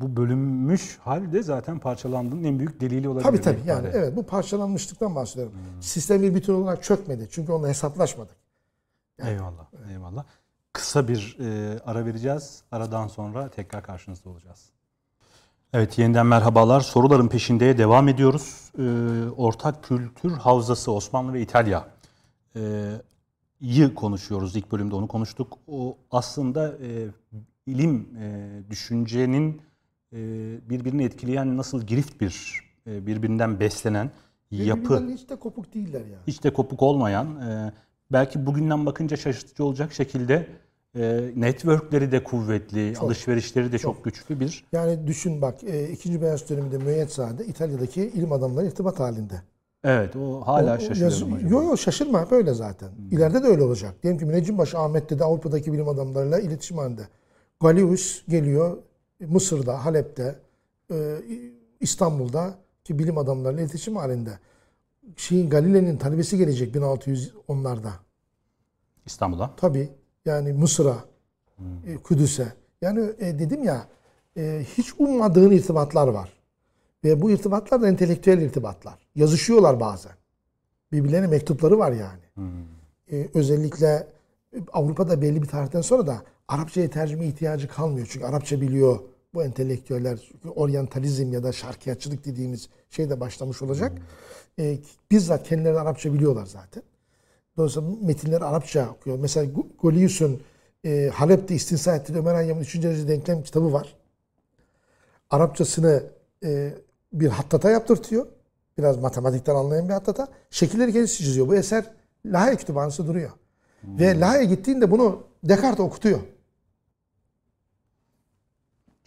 bu bölünmüş halde zaten parçalandığının en büyük delili olabilir. Tabii tabii yani evet bu parçalanmışlıktan bahsediyorum. Sistem bir bütün olarak çökmedi. Çünkü onunla hesaplaşmadık. Eyvallah, eyvallah. Kısa bir e, ara vereceğiz. Aradan sonra tekrar karşınızda olacağız. Evet, yeniden merhabalar. Soruların peşindeye devam ediyoruz. E, ortak kültür havzası Osmanlı ve İtalya e, yı konuşuyoruz. İlk bölümde onu konuştuk. O aslında e, ilim, e, düşüncenin e, birbirini etkileyen nasıl girift bir e, birbirinden beslenen yapı Birbirinden hiç de kopuk değiller yani. hiç de kopuk olmayan e, belki bugünden bakınca şaşırtıcı olacak şekilde e, networkleri de kuvvetli, alışverişleri de çok, güçlü bir Yani düşün bak e, ikinci Beyaz döneminde Müeyyetsade İtalya'daki ilim adamları irtibat halinde. Evet o hala O- şaşırıyorum yaz- acaba. Yo yo şaşırma böyle zaten. İleride de öyle olacak. Diyelim ki Müneccimbaşı Ahmet de Avrupa'daki bilim adamlarıyla iletişim halinde. Galius geliyor Mısır'da, Halep'te, e, İstanbul'da ki bilim adamlarıyla iletişim halinde. Şeyin Galile'nin talebesi gelecek 1610'larda. İstanbul'a. Tabii yani Mısır'a, e, Kudüs'e. Yani e, dedim ya hiç ummadığın irtibatlar var. Ve bu irtibatlar da entelektüel irtibatlar. Yazışıyorlar bazen. Birbirlerine mektupları var yani. E, özellikle Avrupa'da belli bir tarihten sonra da Arapçaya tercüme ihtiyacı kalmıyor. Çünkü Arapça biliyor bu entelektüeller. Çünkü oryantalizm ya da şarkiyatçılık dediğimiz şey de başlamış olacak. E, bizzat kendileri Arapça biliyorlar zaten. Dolayısıyla metinleri Arapça okuyor. Mesela Go- Golius'un e, Halep'te istinsa ettiği Ömer Hayyam'ın 3. derece denklem kitabı var. Arapçasını e, bir hattata yaptırtıyor. Biraz matematikten anlayan bir hattata. Şekilleri kendisi çiziyor. Bu eser Lahey Kütüphanesi duruyor. Ve Lahey'e gittiğinde bunu Descartes okutuyor.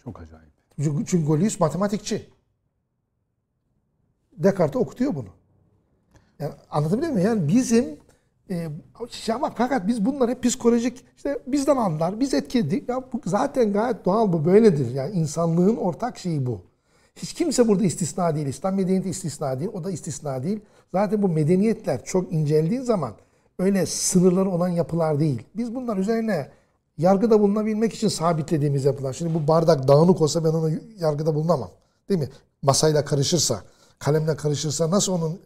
Çok acayip. Çünkü, çünkü Golius matematikçi. Descartes okutuyor bunu. Yani anlatabiliyor muyum? Yani bizim e, şey ama fakat biz bunları hep psikolojik işte bizden anlar, biz etkiledik. Ya bu zaten gayet doğal bu böyledir. Yani insanlığın ortak şeyi bu. Hiç kimse burada istisna değil. İslam medeniyeti istisna değil. O da istisna değil. Zaten bu medeniyetler çok inceldiğin zaman öyle sınırları olan yapılar değil. Biz bunlar üzerine yargıda bulunabilmek için sabitlediğimiz yapılar. Şimdi bu bardak dağınık olsa ben onu yargıda bulunamam. Değil mi? Masayla karışırsa, kalemle karışırsa nasıl onun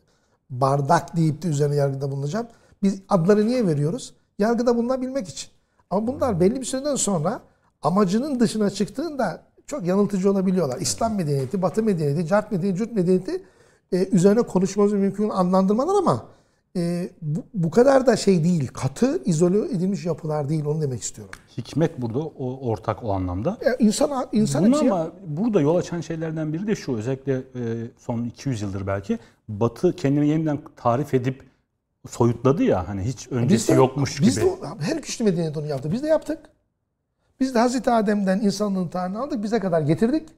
bardak deyip de üzerine yargıda bulunacağım? Biz adları niye veriyoruz? Yargıda bulunabilmek için. Ama bunlar belli bir süreden sonra amacının dışına çıktığında çok yanıltıcı olabiliyorlar. İslam medeniyeti, Batı medeniyeti, Cart medeniyeti, Cürt medeniyeti e, üzerine konuşmamız mümkün adlandırmalar ama e, bu, bu kadar da şey değil. Katı, izole edilmiş yapılar değil. Onu demek istiyorum. Hikmet burada o ortak o anlamda. E, insan insan Bunu için ama burada yol açan şeylerden biri de şu özellikle e, son 200 yıldır belki Batı kendini yeniden tarif edip soyutladı ya hani hiç öncesi yokmuş biz gibi. de her güçlü medeniyet onu yaptı. Biz de yaptık. Biz de Hazreti Adem'den insanlığın tarihini aldık. Bize kadar getirdik.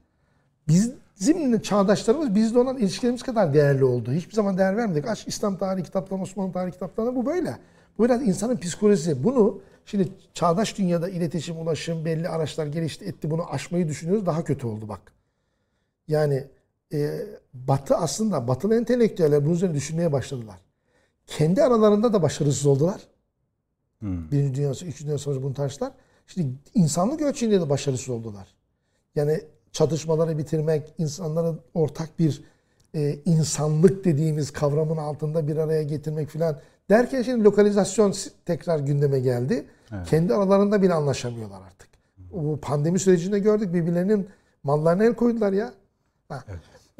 Bizim çağdaşlarımız bizle olan ilişkilerimiz kadar değerli oldu. Hiçbir zaman değer vermedik. Aç İslam tarihi kitaplarına, Osmanlı tarihi kitaplarına bu böyle. Bu biraz insanın psikolojisi. Bunu şimdi çağdaş dünyada iletişim, ulaşım, belli araçlar gelişti etti. Bunu aşmayı düşünüyoruz. Daha kötü oldu bak. Yani e, Batı aslında, Batılı entelektüeller bunun üzerine düşünmeye başladılar. Kendi aralarında da başarısız oldular. Birinci Dünya Savaşı, İkinci Dünya Savaşı bunu tartıştılar. Şimdi insanlık ölçeğinde de başarısız oldular. Yani çatışmaları bitirmek, insanların ortak bir e, insanlık dediğimiz kavramın altında bir araya getirmek filan derken şimdi lokalizasyon tekrar gündeme geldi. Kendi aralarında bile anlaşamıyorlar artık. Bu pandemi sürecinde gördük birbirlerinin mallarına el koydular ya. Ha.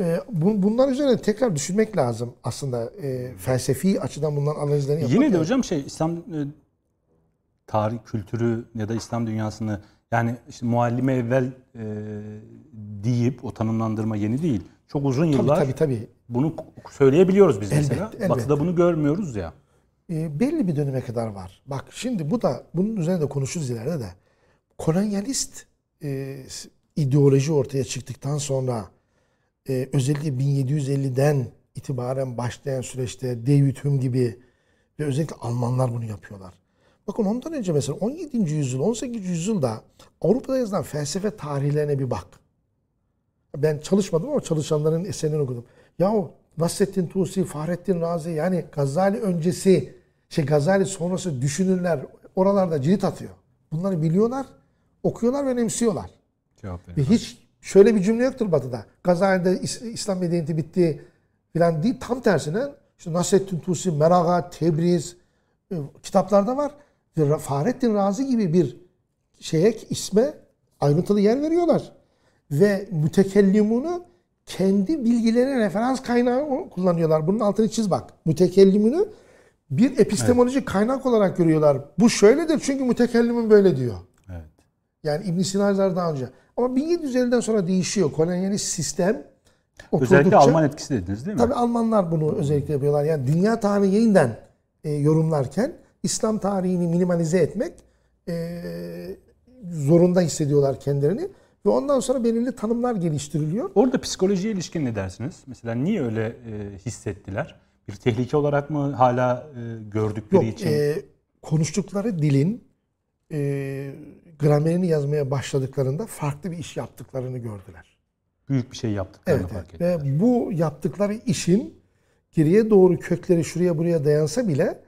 E, bu, bunlar üzerine tekrar düşünmek lazım aslında. E, felsefi açıdan bunların analizlerini yapmak Yine de lazım. hocam şey İslam e, tarih kültürü ya da İslam dünyasını yani işte muallime evvel e, deyip o tanımlandırma yeni değil. Çok uzun Tabii yıllar tabii tabii. bunu söyleyebiliyoruz biz mesela. Elbette, elbette. Batı'da bunu görmüyoruz ya. e, belli bir döneme kadar var. Bak şimdi bu da bunun üzerine de konuşuruz ileride de. Kolonyalist e, ideoloji ortaya çıktıktan sonra e, özellikle 1750'den itibaren başlayan süreçte David Hume gibi ve özellikle Almanlar bunu yapıyorlar. Bakın ondan önce mesela 17. yüzyıl, 18. yüzyılda Avrupa'da yazılan felsefe tarihlerine bir bak. Ben çalışmadım ama çalışanların eserini okudum. Yahu Nasrettin Tusi, Fahrettin Razi yani Gazali öncesi, şey Gazali sonrası düşünürler oralarda cirit atıyor. Bunları biliyorlar, okuyorlar ve önemsiyorlar. Cevap Ve hiç şöyle bir cümle yoktur Batı'da. Gazali'de İs- İslam medeniyeti bitti filan değil. Tam tersine işte Nasrettin Tusi, Meraga, Tebriz e, kitaplarda var. Fahrettin Razi gibi bir şeye isme ayrıntılı yer veriyorlar. Ve mütekellimunu kendi bilgilerine referans kaynağı kullanıyorlar. Bunun altını çiz bak. Mütekellimini bir epistemolojik kaynak olarak görüyorlar. Bu şöyledir çünkü mütekellimin böyle diyor. Evet. Yani İbn Sina'lar daha önce. Ama 1750'den sonra değişiyor. Kolonyalist sistem Özellikle Alman etkisi dediniz değil mi? Tabii Almanlar bunu özellikle yapıyorlar. Yani dünya tarihini yeniden e, yorumlarken İslam tarihini minimalize etmek e, zorunda hissediyorlar kendilerini. Ve ondan sonra belirli tanımlar geliştiriliyor. Orada psikolojiye ilişkin ne dersiniz? Mesela niye öyle e, hissettiler? Bir tehlike olarak mı hala e, gördükleri Yok, için? e, konuştukları dilin e, gramerini yazmaya başladıklarında farklı bir iş yaptıklarını gördüler. Büyük bir şey yaptıklarını Evet, fark evet. ettiler. Ve bu yaptıkları işin geriye doğru kökleri şuraya buraya dayansa bile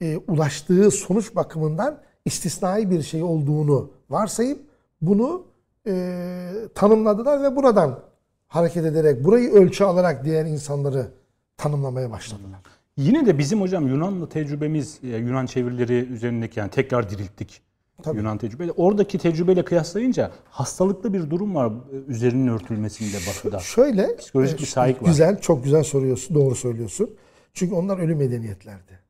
e, ulaştığı sonuç bakımından istisnai bir şey olduğunu varsayıp bunu e, tanımladılar ve buradan hareket ederek burayı ölçü alarak diğer insanları tanımlamaya başladılar. Yine de bizim hocam Yunanlı tecrübemiz, e, Yunan çevirileri üzerindeki yani tekrar dirilttik Tabii. Yunan tecrübeyle. Oradaki tecrübeyle kıyaslayınca hastalıklı bir durum var e, üzerinin örtülmesinde batıda. Şöyle Psikolojik e, bir sahip var. Güzel, çok güzel soruyorsun, doğru söylüyorsun. Çünkü onlar ölü medeniyetlerdi.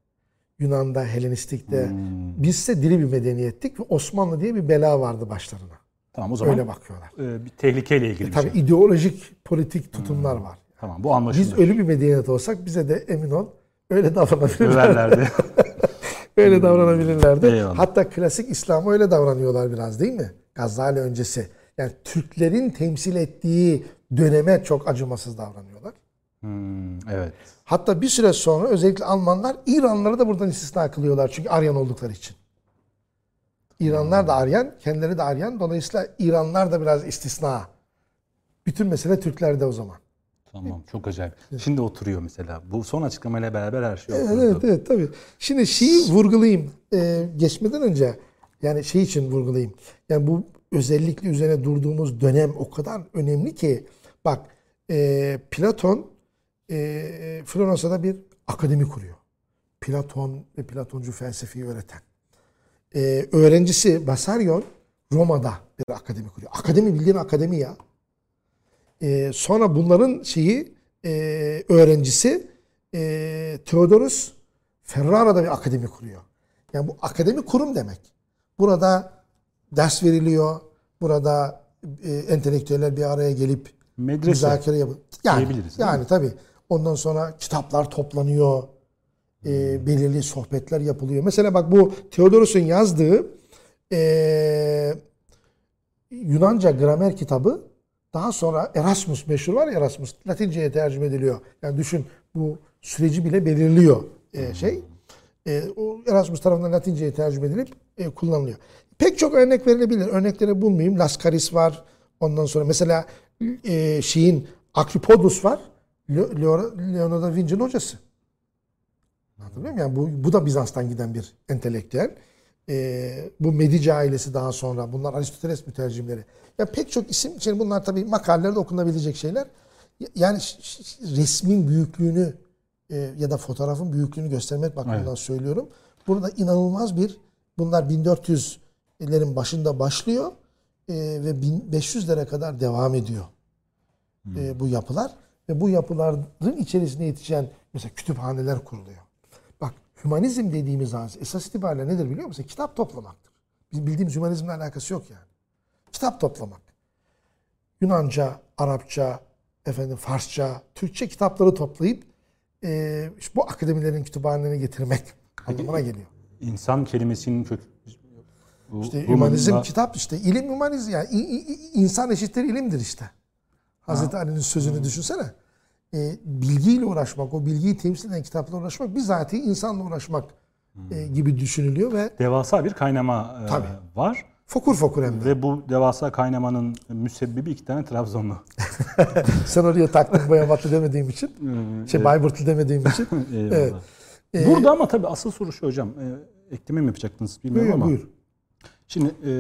Yunan'da, Helenistik'te. Hmm. Biz ise diri bir medeniyettik ve Osmanlı diye bir bela vardı başlarına. Tamam o zaman Öyle bakıyorlar. e, bir tehlikeyle ilgili bir Tabii şey. ideolojik, politik tutumlar var. Tamam bu anlaşıldı. Biz ölü bir medeniyet olsak bize de emin ol öyle davranabilirler. Överlerdi. [laughs] öyle davranabilirlerdi. Eyvallah. Hatta klasik İslam'a öyle davranıyorlar biraz değil mi? Gazali öncesi. Yani Türklerin temsil ettiği döneme çok acımasız davranıyorlar. Hmm, evet. Hatta bir süre sonra özellikle Almanlar İranlıları da buradan istisna kılıyorlar. Çünkü Aryan oldukları için. İranlar da Aryan, kendileri de Aryan. Dolayısıyla İranlar da biraz istisna. Bütün mesele Türklerde o zaman. Tamam çok acayip. Şimdi oturuyor mesela. Bu son açıklamayla beraber her şey Evet, oturdu. evet, evet tabii. Şimdi şeyi vurgulayayım. Ee, geçmeden önce yani şey için vurgulayayım. Yani bu özellikle üzerine durduğumuz dönem o kadar önemli ki bak e, Platon e, Floransa'da bir akademi kuruyor. Platon ve Platoncu felsefeyi öğreten. E, öğrencisi Basaryon Roma'da bir akademi kuruyor. Akademi bildiğin akademi ya. E, sonra bunların şeyi e, öğrencisi e, Theodorus Ferrara'da bir akademi kuruyor. Yani bu akademi kurum demek. Burada ders veriliyor. Burada e, entelektüeller bir araya gelip Medrese. müzakere yapıyor. Yani, yani tabii. Ondan sonra kitaplar toplanıyor. E, belirli sohbetler yapılıyor. Mesela bak bu Theodorus'un yazdığı e, Yunanca gramer kitabı daha sonra Erasmus meşhur var ya Erasmus Latinceye tercüme ediliyor. Yani düşün bu süreci bile belirliyor e, şey. E, o Erasmus tarafından Latinceye tercüme edilip e, kullanılıyor. Pek çok örnek verilebilir. Örnekleri bulmayayım. Laskaris var. Ondan sonra mesela e, şeyin Akripodus var. Le- Leo- Leonardo da Vinci'nin hocası. Anlatabiliyor muyum? Yani bu, bu da Bizans'tan giden bir entelektüel. Ee, bu Medici ailesi daha sonra. Bunlar Aristoteles mütercimleri. Ya pek çok isim. Şimdi bunlar tabii makalelerde okunabilecek şeyler. Yani resmin büyüklüğünü e, ya da fotoğrafın büyüklüğünü göstermek bakımından söylüyorum. Burada inanılmaz bir bunlar 1400'lerin başında başlıyor e, ve 1500'lere kadar devam ediyor e, bu yapılar ve bu yapıların içerisine yetişen mesela kütüphaneler kuruluyor. Bak hümanizm dediğimiz hadise esas itibariyle nedir biliyor musun? Kitap toplamaktır. Bizim bildiğimiz hümanizmle alakası yok yani. Kitap toplamak. Yunanca, Arapça, efendim Farsça, Türkçe kitapları toplayıp e, işte bu akademilerin kütüphanelerine getirmek anlamına geliyor. İnsan kelimesinin kök... İşte hümanizm kitap işte ilim hümanizm yani insan eşittir ilimdir işte. Hazreti Ali'nin sözünü düşünsene. E, bilgiyle uğraşmak, o bilgiyi temsil eden kitapla uğraşmak bizatihi insanla uğraşmak e, gibi düşünülüyor ve devasa bir kaynama e, Tabii. var. fokur fokur hem de. Ve bu devasa kaynamanın müsebbibi iki tane Trabzonlu. [laughs] Sen oraya taktın Boyabatlı demediğim için, şey Bayburtlu demediğim [laughs] için. Evet. Burada ama tabii asıl soru şu hocam. E, ekleme mi yapacaktınız bilmiyorum Buyur, ama. buyur. Şimdi e,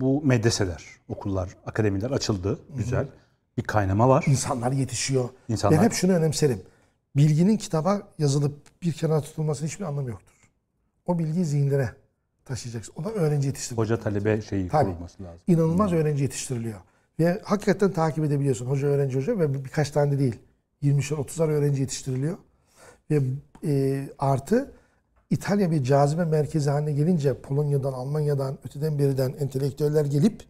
bu medreseler, okullar, akademiler açıldı. Güzel. Bir kaynama var. İnsanlar yetişiyor. İnsanlar- Ben hep şunu önemserim. Bilginin kitaba yazılıp bir kenara tutulmasının hiçbir anlamı yoktur. O bilgiyi zihinlere taşıyacaksın. O da öğrenci yetiştirmek. Hoca talebe şeyi Tabii. kurulması lazım. İnanılmaz öğrenci yetiştiriliyor. Ve hakikaten takip edebiliyorsun. Hoca öğrenci hoca ve birkaç tane de değil. 20'şer 30'ar öğrenci yetiştiriliyor. Ve e, artı İtalya bir cazibe merkezi haline gelince Polonya'dan, Almanya'dan, öteden beriden entelektüeller gelip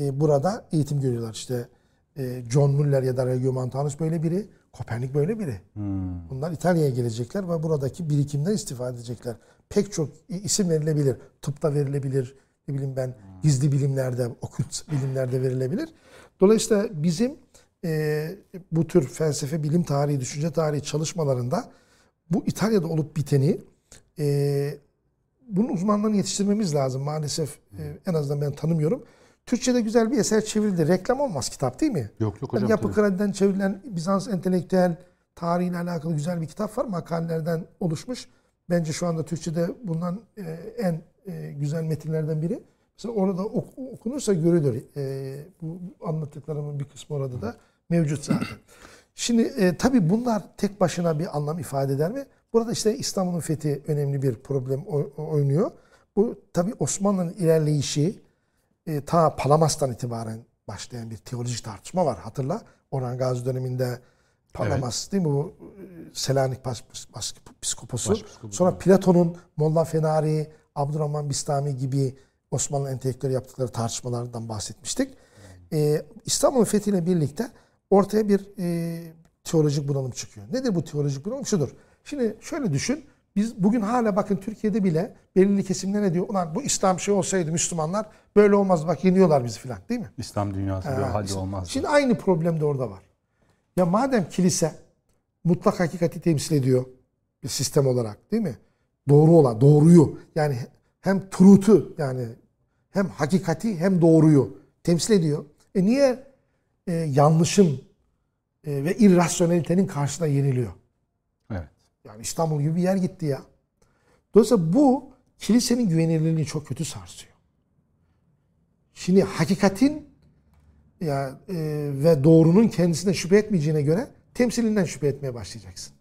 e, burada eğitim görüyorlar. İşte e, John Muller ya da Reggio Montanus böyle biri. Kopernik böyle biri. Bunlar İtalya'ya gelecekler ve buradaki birikimden istifade edecekler. Pek çok isim verilebilir. Tıpta verilebilir. Ne bileyim ben gizli bilimlerde, okült bilimlerde verilebilir. Dolayısıyla bizim e, bu tür felsefe, bilim tarihi, düşünce tarihi çalışmalarında bu İtalya'da olup biteni e, bunun uzmanlarını yetiştirmemiz lazım. Maalesef e, en azından ben tanımıyorum. Türkçe'de güzel bir eser çevrildi. Reklam olmaz kitap değil mi? Yok yok Yani hocam. Yapı tabii. Çevrilen Bizans entelektüel tarihiyle alakalı güzel bir kitap var. Makalelerden oluşmuş. Bence şu anda Türkçe'de bundan e, en e, güzel metinlerden biri. Mesela orada ok- okunursa görülür. E, bu anlattıklarımın bir kısmı orada da mevcut zaten. [clears throat] Şimdi e, tabii bunlar tek başına bir anlam ifade eder mi? Burada işte İstanbul'un fethi önemli bir problem oynuyor. Bu tabii Osmanlı'nın ilerleyişi e, ta Palamas'tan itibaren başlayan bir teolojik tartışma var. Hatırla Orhan Gazi döneminde Palamas değil mi bu e, Selanik bas, bas, bas- psikoposu. Başpiskoposu, Sonra Platon'un Molla Fenari, Abdurrahman Bistami gibi Osmanlı entelektüeli yaptıkları tartışmalardan bahsetmiştik. E, İstanbul'un fethiyle birlikte ortaya bir e, teolojik bunalım çıkıyor. Nedir bu teolojik bunalım? Şudur. Şimdi şöyle düşün. Biz bugün hala bakın Türkiye'de bile belirli kesimler ne diyor? Ulan bu İslam şey olsaydı Müslümanlar böyle olmaz bak yeniyorlar bizi falan değil mi? İslam dünyası böyle Ha, halde işte- olmaz. Şimdi aynı problem de orada var. Ya madem kilise mutlak hakikati temsil ediyor bir sistem olarak değil mi? Doğru olan, doğruyu yani hem truth'u yani hem hakikati hem doğruyu temsil ediyor. E niye e, yanlışın e, ve irrasyonelitenin karşısına yeniliyor? Yani İstanbul gibi bir yer gitti ya. Dolayısıyla bu kilisenin güvenilirliğini çok kötü sarsıyor. Şimdi hakikatin ya e, ve doğrunun kendisine şüphe etmeyeceğine göre temsilinden şüphe etmeye başlayacaksın.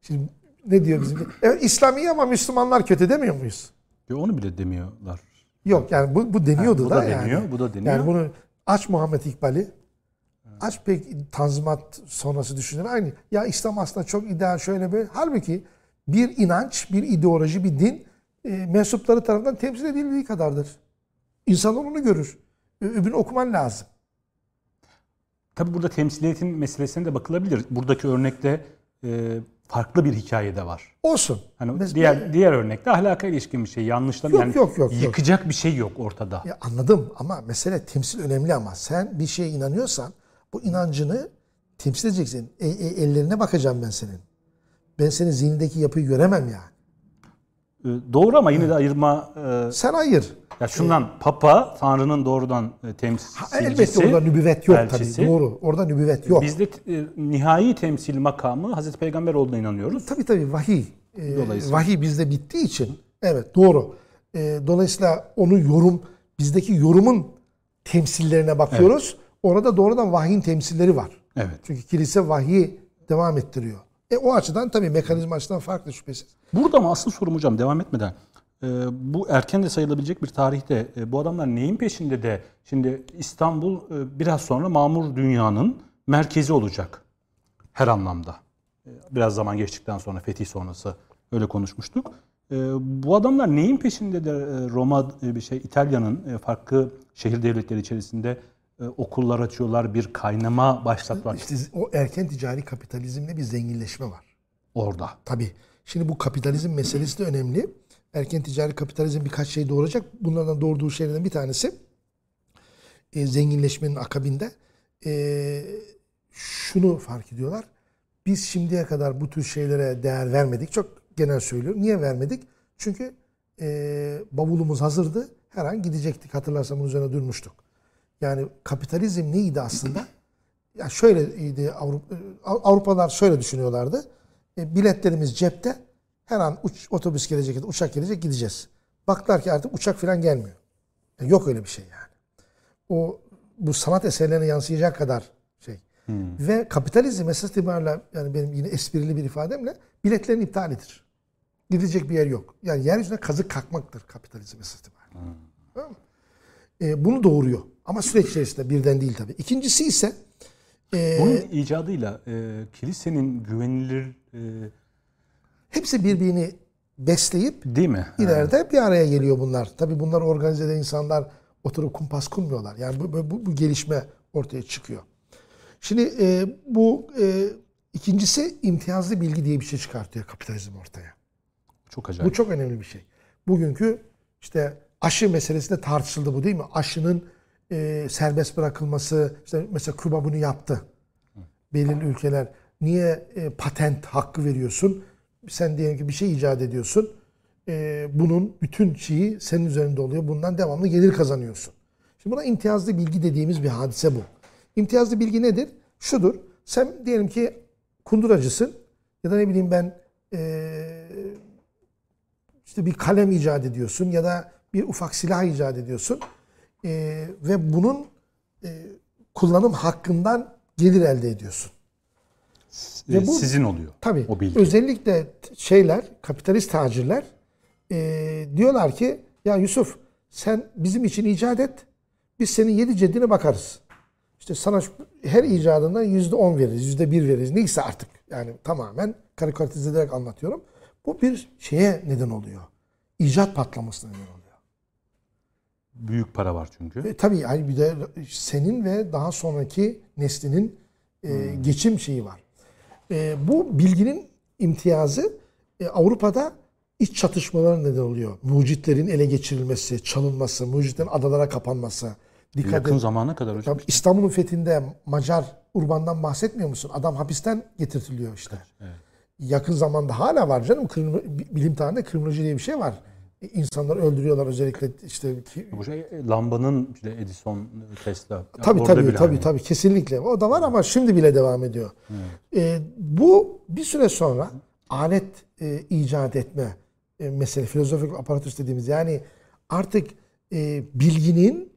Şimdi ne diyor bizim? [clears throat] Evet, İslam iyi ama Müslümanlar kötü demiyor muyuz? Ve onu bile demiyorlar. Yok yani bu, bu deniyordu Ha, bu da, da yani. deniyor, bu da deniyor. Yani bunu aç Muhammed İkbal'i. Aç pek tanzimat sonrası düşünün. Aynı. Ya İslam aslında çok ideal şöyle böyle. Halbuki bir inanç, bir ideoloji, bir din e, mensupları tarafından temsil edildiği kadardır. İnsanlar onu görür. Öbürünü okuman lazım. Tabi burada temsiliyetin meselesine de bakılabilir. Buradaki örnekte e, farklı bir hikaye de var. Olsun. Hani diğer diğer örnekte ahlaka ilişkin bir şey. Yanlışlar Yok, yani yok, yok, yok. yıkacak bir şey yok ortada. Ya anladım ama mesele temsil önemli ama sen bir şeye inanıyorsan bu inancını temsil edeceksin. E, e, ellerine bakacağım ben senin. Ben senin zihnindeki yapıyı göremem yani. E, doğru ama yine de ayırma e, Sen hayır. ya şundan Papa Tanrı'nın doğrudan e, temsilcisi. Elbette orada nübüvvet yok elçisi. tabii. Doğru. Orada nübüvvet yok. Bizde e, nihai temsil makamı Hazreti Peygamber olduğuna inanıyoruz. Tabii tabii vahiy. Ee, Dolayısıyla. vahiy bizde bittiği için evet doğru. Ee, dolayısıyla onu yorum bizdeki yorumun temsillerine bakıyoruz. Orada doğrudan vahyin temsilleri var. Evet. Çünkü kilise vahyi devam ettiriyor. E o açıdan tabii mekanizma açıdan farklı şüphesiz. Burada ama asıl sorum hocam devam etmeden e, bu erken de sayılabilecek bir tarihte e, bu adamlar neyin peşinde de şimdi İstanbul e, biraz sonra mamur dünyanın merkezi olacak her anlamda. E, biraz zaman geçtikten sonra fetih sonrası öyle konuşmuştuk. E, bu adamlar neyin peşinde de e, Roma e, bir şey İtalya'nın e, farklı şehir devletleri içerisinde okullar açıyorlar, bir kaynama başlatmak İşte o erken ticari kapitalizmle bir zenginleşme var. orada. Tabii. Şimdi bu kapitalizm meselesi de önemli. Erken ticari kapitalizm birkaç şey doğuracak. Bunlardan doğurduğu şeylerden bir tanesi e, zenginleşmenin akabinde e, şunu fark ediyorlar. Biz şimdiye kadar bu tür şeylere değer vermedik. Çok genel söylüyorum. Niye vermedik? Çünkü e, bavulumuz hazırdı. Her an gidecektik. Hatırlarsan bunun üzerine durmuştuk. Yani kapitalizm neydi aslında? Ya şöyleydi Avrupa, Avrupalılar şöyle düşünüyorlardı. E, biletlerimiz cepte. Her an uç, otobüs gelecek, uçak gelecek gideceğiz. Baktılar ki artık uçak falan gelmiyor. E, yok öyle bir şey yani. O bu sanat eserlerine yansıyacak kadar şey. Ve kapitalizm esas itibariyle yani benim yine esprili bir ifademle biletlerin iptalidir. Gidecek bir yer yok. Yani yeryüzüne kazık kalkmaktır kapitalizm esas itibariyle. Tamam mı? E, bunu doğuruyor. Ama süreç içerisinde birden değil tabii. İkincisi ise e, Bunun icadıyla e, kilisenin güvenilir e, hepsi birbirini besleyip değil mi? ileride bir araya geliyor bunlar. Tabii bunlar organize eden insanlar oturup kumpas kurmuyorlar. Yani bu, bu, bu gelişme ortaya çıkıyor. Şimdi e, bu e, ikincisi imtiyazlı bilgi diye bir şey çıkartıyor kapitalizm ortaya. Çok acayip. Bu çok önemli bir şey. Bugünkü işte aşı meselesinde tartışıldı bu değil mi? Aşının e, serbest bırakılması, işte mesela Küba bunu yaptı. Belirli ülkeler. Niye e, patent hakkı veriyorsun? Sen diyelim ki bir şey icat ediyorsun. E, bunun bütün şeyi senin üzerinde oluyor. Bundan devamlı gelir kazanıyorsun. Şimdi buna imtiyazlı bilgi dediğimiz bir hadise bu. İmtiyazlı bilgi nedir? Şudur. Sen diyelim ki kunduracısın ya da ne bileyim ben e, işte bir kalem icat ediyorsun ya da bir ufak silah icat ediyorsun E, ve bunun e, kullanım hakkından gelir elde ediyorsun. Ee, Ve bu- Sizin oluyor Tabii. o bilgi. Özellikle şeyler, kapitalist tacirler e, diyorlar ki ya Yusuf sen bizim için icat et. Biz senin yedi ceddine bakarız. İşte sana her icadından yüzde on veririz, yüzde bir veririz. Neyse artık. Yani tamamen karikatürize ederek anlatıyorum. Bu bir şeye neden oluyor. İcat patlamasına neden oluyor. Büyük para var çünkü. Ve tabii yani bir de senin ve daha sonraki neslinin e, geçim şeyi var. E, bu bilginin imtiyazı e, Avrupa'da iç çatışmalara neden oluyor. Mucitlerin ele geçirilmesi, çalınması, mucitlerin adalara kapanması. Dikkat Yakın edin. zamana kadar hocam. İstanbul'un fethinde Macar Urban'dan bahsetmiyor musun? Adam hapisten getirtiliyor işte. Yakın zamanda hala var canım. Bilim tarihinde kriminoloji diye bir şey var. E, İnsanları öldürüyorlar özellikle işte ki- Bu şey lambanın işte Edison, Tesla. Tabii bile tabii hani- tabii kesinlikle. O da var ama şimdi bile devam ediyor. Ee, bu bir süre sonra alet e, icat etme e, mesele filozofik aparatus dediğimiz yani artık e, bilginin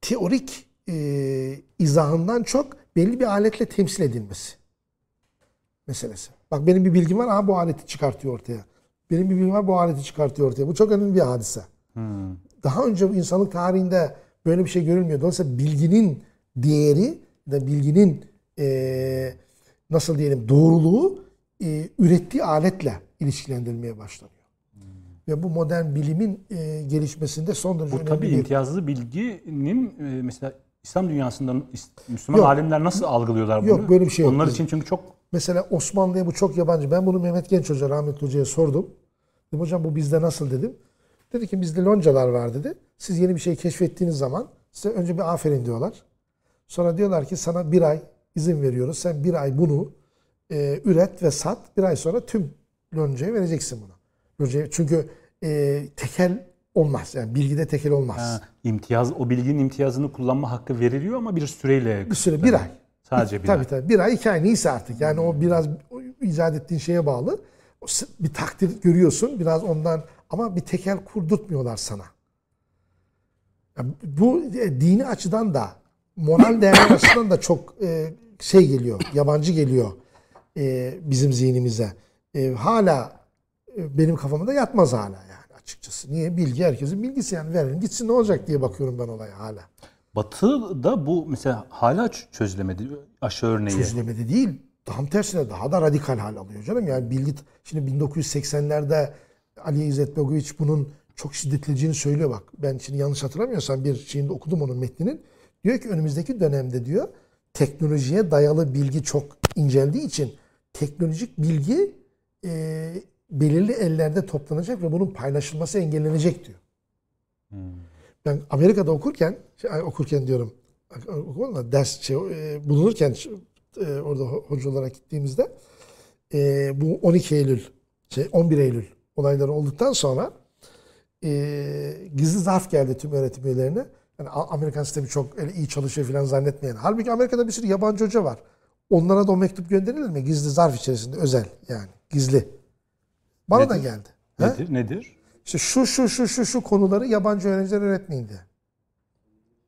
teorik e, izahından çok belli bir aletle temsil edilmesi meselesi. Bak benim bir bilgim var, aha bu aleti çıkartıyor ortaya. Benim bir var, bu aleti çıkartıyor ortaya. Bu çok önemli bir hadise Hmm. daha önce bu insanlık tarihinde böyle bir şey görülmüyor. Dolayısıyla bilginin değeri da bilginin eee, nasıl diyelim doğruluğu eee, ürettiği aletle ilişkilendirilmeye başlanıyor. Ve bu modern bilimin eee, gelişmesinde son derece Bu önemli tabii bir... imtiyazlı bilginin e, mesela İslam dünyasından is- Müslüman Yok. alimler nasıl algılıyorlar bunu? Yok, böyle bir şey yok. Onlar için çünkü çok Mesela Osmanlı'ya bu çok yabancı. Ben bunu Mehmet Genç Hoca, rahmetli hocaya sordum. Dedim hocam bu bizde nasıl dedim. Dedi ki bizde loncalar var dedi. Siz yeni bir şey keşfettiğiniz zaman size önce bir aferin diyorlar. Sonra diyorlar ki sana bir ay izin veriyoruz. Sen bir ay bunu e, üret ve sat. Bir ay sonra tüm loncaya vereceksin bunu. Loncaya, çünkü e, tekel olmaz. Yani bilgide tekel olmaz. ha, imtiyaz o bilginin imtiyazını kullanma hakkı veriliyor ama bir süreyle Bir süre bir ay. Sadece bir tabii ay. tabii. Bir ay iki ay neyse artık. Yani o biraz o icat ettiğin şeye bağlı. Bir takdir görüyorsun biraz ondan ama bir tekel kurdurtmuyorlar sana. Ya bu e, dini açıdan da moral [coughs] değerler açısından da çok e, şey geliyor, yabancı geliyor e, bizim zihnimize. E, hala e, benim kafama da yatmaz hala yani açıkçası. Niye? Bilgi herkesin bilgisi yani verin gitsin ne olacak diye bakıyorum ben olaya hala. Batı'da bu mesela hala çözülemedi aşı örneği. çözülemedi değil. Tam tersine daha da radikal hal alıyor canım. Yani bilgi şimdi 1980'lerde Ali İzzet Begoviç bunun çok şiddetleyeceğini söylüyor bak. Ben şimdi yanlış hatırlamıyorsam bir şeyinde okudum onun metninin. Diyor ki önümüzdeki dönemde diyor teknolojiye dayalı bilgi çok inceldiği için teknolojik bilgi e, belirli ellerde toplanacak ve bunun paylaşılması engellenecek diyor. Ben Amerika'da okurken, şey, okurken diyorum, okulda ders şey, e, bulunurken e, orada ho- hoca olarak gittiğimizde e, bu 12 Eylül, şey 11 Eylül olayları olduktan sonra gizli zarf geldi tüm öğretim üyelerine. Yani Amerikan sistemi çok öyle iyi çalışıyor falan zannetmeyen. Halbuki Amerika'da bir sürü yabancı hoca var. Onlara da o mektup gönderilir mi? Gizli zarf içerisinde özel yani gizli. Bana da Nedir? geldi. He? Nedir? Nedir? İşte şu şu şu şu şu konuları yabancı öğrenciler öğretmeyin diye.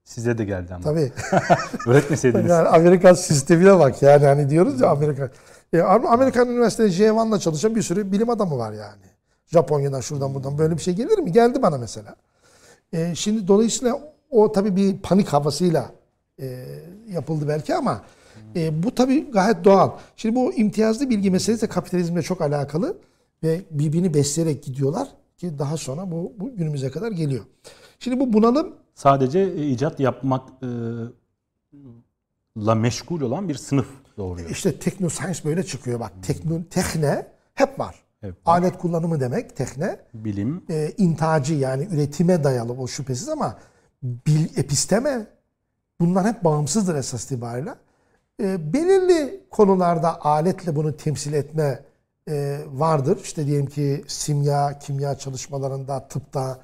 Size de geldi ama. Tabii. [laughs] Öğretmeseydiniz. Yani Amerikan sistemine bak yani hani diyoruz ya Amerika. E, Amerikan üniversitede J1'la çalışan bir sürü bilim adamı var yani. Japonya'dan şuradan buradan böyle bir şey gelir mi? Geldi bana mesela. E, şimdi dolayısıyla o tabii bir panik havasıyla e, yapıldı belki ama e, bu tabii gayet doğal. Şimdi bu imtiyazlı bilgi meselesi de kapitalizmle çok alakalı ve birbirini besleyerek gidiyorlar ki daha sonra bu, bu günümüze kadar geliyor. Şimdi bu bunalım sadece e, icat yapmakla meşgul olan bir sınıf doğuruyor. İşte teknoscience böyle çıkıyor bak. Tekno, tekne hep var. Hep Alet kullanımı demek tekne. Bilim, E, intacı yani üretime dayalı o şüphesiz ama bil, episteme bunlar hep bağımsızdır esas itibariyle. E, belirli konularda aletle bunu temsil etme e, vardır. İşte diyelim ki simya, kimya çalışmalarında, tıpta,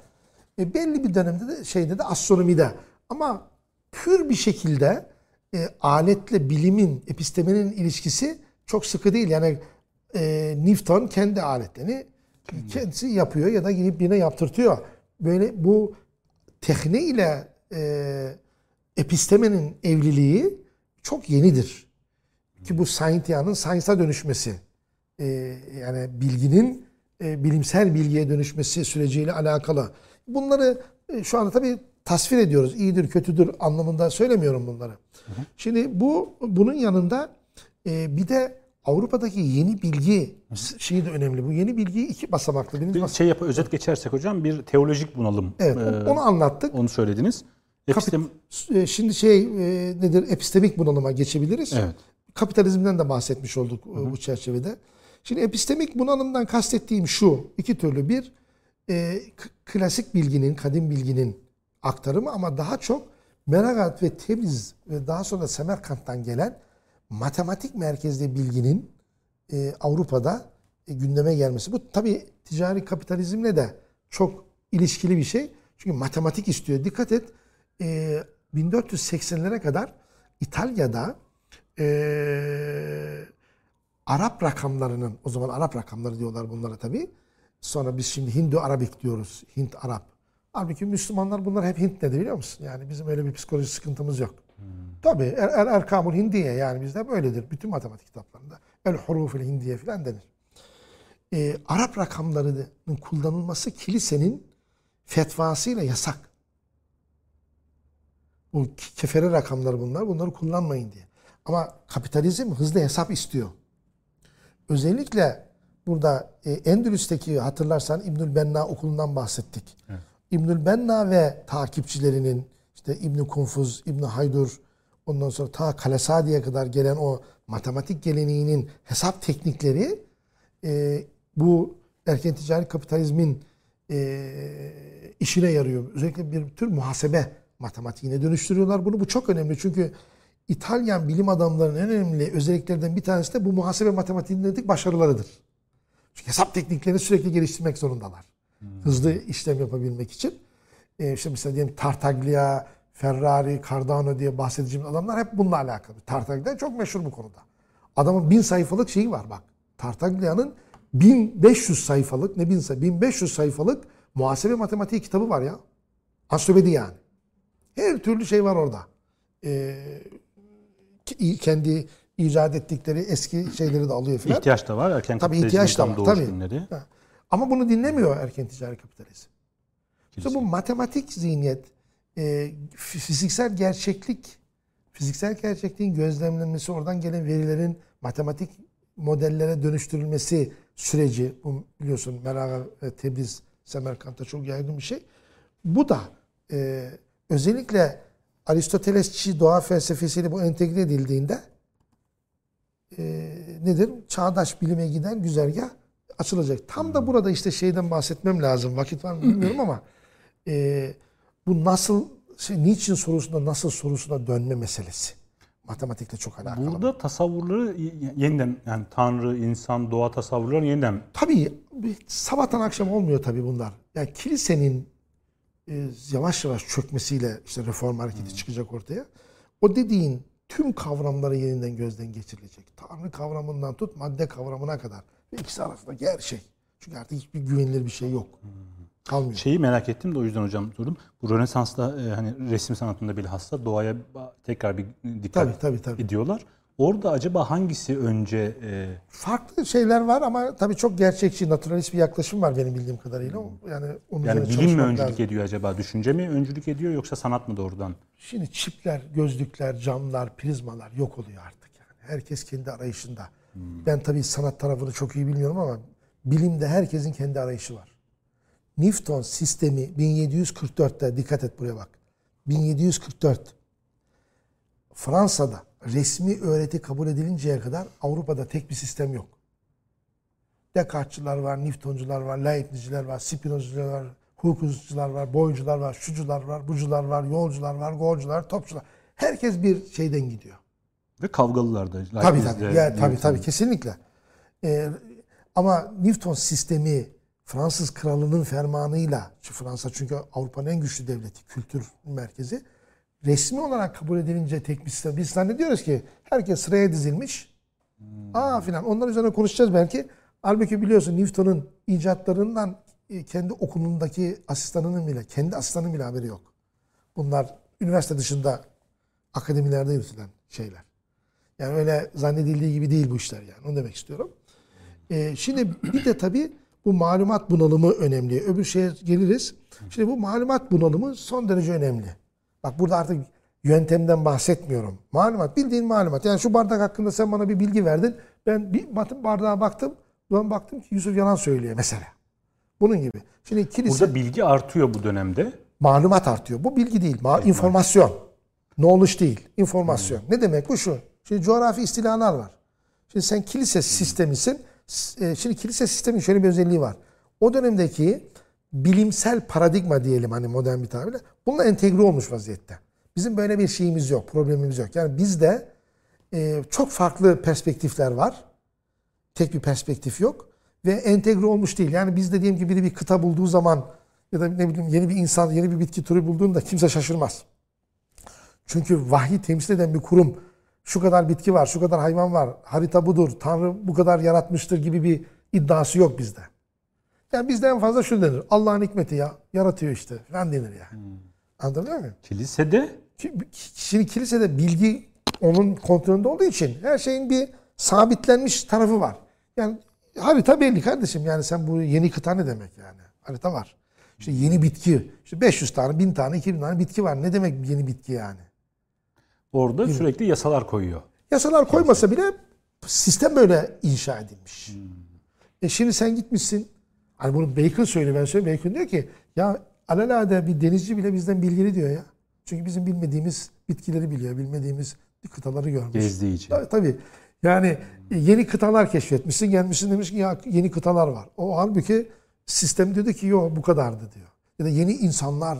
e, belli bir dönemde de şeyde de astronomide. Ama pür bir şekilde e, aletle bilimin, epistemenin ilişkisi çok sıkı değil. Yani e, Newton kendi aletlerini kendisi yapıyor ya da gidip birine yaptırtıyor. Böyle bu tekne ile e, epistemenin evliliği çok yenidir. Ki bu scientia'nın science'a dönüşmesi e, yani bilginin e, bilimsel bilgiye dönüşmesi süreciyle alakalı. Bunları e, şu anda tabii tasvir ediyoruz. İyidir, kötüdür anlamında söylemiyorum bunları. Şimdi bu bunun yanında e, bir de Avrupa'daki yeni bilgi şeyi de önemli. Bu yeni bilgi iki basamaklı. Birinci bir şey yap özet geçersek hocam bir teolojik bunalım. Evet, Ee, onu anlattık. onu söylediniz. Epistem E, Şimdi şey e, nedir? Epistemik bunalıma geçebiliriz. Evet. Kapitalizmden de bahsetmiş olduk e, bu çerçevede. Şimdi epistemik bunalımdan kastettiğim şu. iki türlü. Bir, e, klasik bilginin, kadim bilginin aktarımı ama daha çok Meragat ve Tebriz ve daha sonra Semerkant'tan gelen matematik merkezli bilginin e, Avrupa'da e, gündeme gelmesi. Bu tabii ticari kapitalizmle de çok ilişkili bir şey. Çünkü matematik istiyor. Dikkat et e, 1480'lere kadar İtalya'da e, Arap rakamlarının, o zaman Arap rakamları diyorlar bunlara tabii. Sonra biz şimdi Hindu-Arabik diyoruz. Hint-Arap. Halbuki Müslümanlar bunlar hep Hint dedi biliyor musun? Yani bizim öyle bir psikoloji sıkıntımız yok. Tabii er, er, Erkamul Hindiye yani bizde hep öyledir. Bütün matematik kitaplarında. El hurufil hindiye falan denir. Ee, Arap rakamlarının kullanılması kilisenin fetvasıyla yasak. Bu kefere rakamları bunlar. Bunları kullanmayın diye. Ama kapitalizm hızlı hesap istiyor. Özellikle burada e, Endülüs'teki hatırlarsan İbnül Benna okulundan bahsettik. İbnül Benna ve takipçilerinin işte İbn Kunfuz, İbn Haydur ondan sonra ta Kalesadi'ye kadar gelen o matematik geleneğinin hesap teknikleri e, bu erken ticari kapitalizmin e, işine yarıyor. Özellikle bir tür muhasebe matematiğine dönüştürüyorlar bunu. Bu çok önemli çünkü İtalyan bilim adamlarının en önemli özelliklerinden bir tanesi de bu muhasebe matematiğindeki başarılarıdır. Çünkü hesap tekniklerini sürekli geliştirmek zorundalar. Hızlı işlem yapabilmek için. Ee, işte mesela diyelim Tartaglia, Ferrari, Cardano diye bahsedeceğim adamlar hep bununla alakalı. Tartaglia çok meşhur bu konuda. Adamın bin sayfalık şeyi var bak. Tartaglia'nın 1500 sayfalık, ne bin sayfa, 1500 sayfalık muhasebe matematiği kitabı var ya. Ansiklopedi yani. Her türlü şey var orada. Ee, kendi icat ettikleri eski şeyleri de alıyor filan. ihtiyaç da var. Erken Tabii ihtiyaç da var, tabii. günleri. Ha. Ama bunu dinlemiyor erken ticari kapitalizm. İşte bu matematik zihniyet, e, fiziksel gerçeklik, fiziksel gerçekliğin gözlemlenmesi, oradan gelen verilerin matematik modellere dönüştürülmesi süreci, bu biliyorsun Meraga ve Tebriz, Semerkant'ta çok yaygın bir şey. Bu da e, özellikle Aristotelesçi doğa felsefesiyle bu entegre edildiğinde e, nedir? Çağdaş bilime giden güzergah açılacak. Tam da burada işte şeyden bahsetmem lazım. Vakit var mı bilmiyorum ama e, bu nasıl, şey, niçin sorusuna nasıl sorusuna dönme meselesi. Matematikle çok alakalı. Burada tasavvurları yeniden yani Tanrı, insan, doğa tasavvurları yeniden Tabii sabahtan akşam olmuyor tabii bunlar. Yani kilisenin e, yavaş yavaş çökmesiyle işte reform hareketi çıkacak ortaya. O dediğin tüm kavramları yeniden gözden geçirilecek. Tanrı kavramından tut madde kavramına kadar. Ve ikisi arasındaki her şey. Çünkü artık hiçbir güvenilir bir şey yok. Kalmıyor. Şeyi merak ettim de o yüzden hocam sordum. Bu Rönesans'ta e, hani resim sanatında bilhassa doğaya tekrar bir dikkat Tabii tabii tabii. ediyorlar. Orada acaba hangisi önce e, Farklı şeyler var ama tabii çok gerçekçi, naturalist bir yaklaşım var benim bildiğim kadarıyla. Yani onun yani bilim mi öncülük lazım. ediyor acaba? Düşünce mi öncülük ediyor yoksa sanat mı doğrudan? Şimdi çipler, gözlükler, camlar, prizmalar yok oluyor artık yani. Herkes kendi arayışında. Ben tabii sanat tarafını çok iyi bilmiyorum ama bilimde herkesin kendi arayışı var. Newton sistemi 1744'te dikkat et buraya bak. 1744 Fransa'da resmi öğreti kabul edilinceye kadar Avrupa'da tek bir sistem yok. Descartes'çılar var, Newtoncular var, Leibnizciler var, Spinozcular var, hukukçular var, boycular var, şucular var, bucular var, yolcular var, golcular, topçular. Herkes bir şeyden gidiyor. Ve kavgalılar da. Tabii tabii. Ya, tabii Newton'da. tabii kesinlikle. Ee, ama Newton sistemi Fransız kralının fermanıyla, şu Fransa çünkü Avrupa'nın en güçlü devleti, kültür merkezi, resmi olarak kabul edilince tek bir sistem. Biz zannediyoruz ki herkes sıraya dizilmiş. Aa filan. Onlar üzerine konuşacağız belki. Halbuki biliyorsun Newton'un icatlarından e, kendi okulundaki asistanının bile, kendi asistanının bile haberi yok. Bunlar üniversite dışında akademilerde yürütülen şeyler. Yani öyle zannedildiği gibi değil bu işler yani. Onu demek istiyorum. Ee, şimdi bir de tabii bu malumat bunalımı önemli. Öbür şeye geliriz. Şimdi bu malumat bunalımı son derece önemli. Bak burada artık yöntemden bahsetmiyorum. Malumat, bildiğin malumat. Yani şu bardak hakkında sen bana bir bilgi verdin. Ben bir bardağa baktım. Ben baktım ki Yusuf yalan söylüyor mesela. Bunun gibi. Şimdi kilise Burada bilgi artıyor bu dönemde. malumat artıyor. Bu bilgi değil, ma- informasyon. Knowledge değil, informasyon. Ne demek bu şu? Şimdi coğrafi istilalar var. Şimdi sen kilise sistemisin. S- e, Şimdi kilise sistemin şöyle bir özelliği var. O dönemdeki bilimsel paradigma diyelim hani modern bir tabirle bununla entegre olmuş vaziyette. Bizim böyle bir şeyimiz yok, problemimiz yok. Yani bizde e, çok farklı perspektifler var. Tek bir perspektif yok ve entegre olmuş değil. Yani biz de diyelim ki biri bir kıta bulduğu zaman ya da ne bileyim yeni bir insan, yeni bir bitki türü bulduğunda kimse şaşırmaz. Çünkü vahyi temsil eden bir kurum şu kadar bitki var, şu kadar hayvan var, harita budur, Tanrı bu kadar yaratmıştır gibi bir iddiası yok bizde. Yani bizde en fazla şu denir. Allah'ın hikmeti ya, yaratıyor işte falan denir yani. Anlatabiliyor muyum? Kilisede Ki- Şimdi kilisede bilgi onun kontrolünde olduğu için her şeyin bir sabitlenmiş tarafı var. Yani harita belli kardeşim. Yani sen bu yeni kıta ne demek yani? Harita var. İşte yeni bitki. İşte 500 tane, 1000 tane, 2000 tane bitki var. Ne demek yeni bitki yani? orada sürekli yasalar koyuyor. Yasalar koymasa bile sistem böyle inşa edilmiş. E şimdi sen gitmişsin. Hani bunu Bacon söylüyor ben söylüyorum. Bacon diyor ki ya alelade bir denizci bile bizden bilgili diyor ya. Çünkü bizim bilmediğimiz bitkileri biliyor. Bilmediğimiz kıtaları görmüş. Gezdiği için. Ta- Tabii. Yani yeni kıtalar keşfetmişsin. Gelmişsin demiş ki ya yeni kıtalar var. O halbuki sistem dedi ki yok bu kadardı diyor. Ya da yeni insanlar,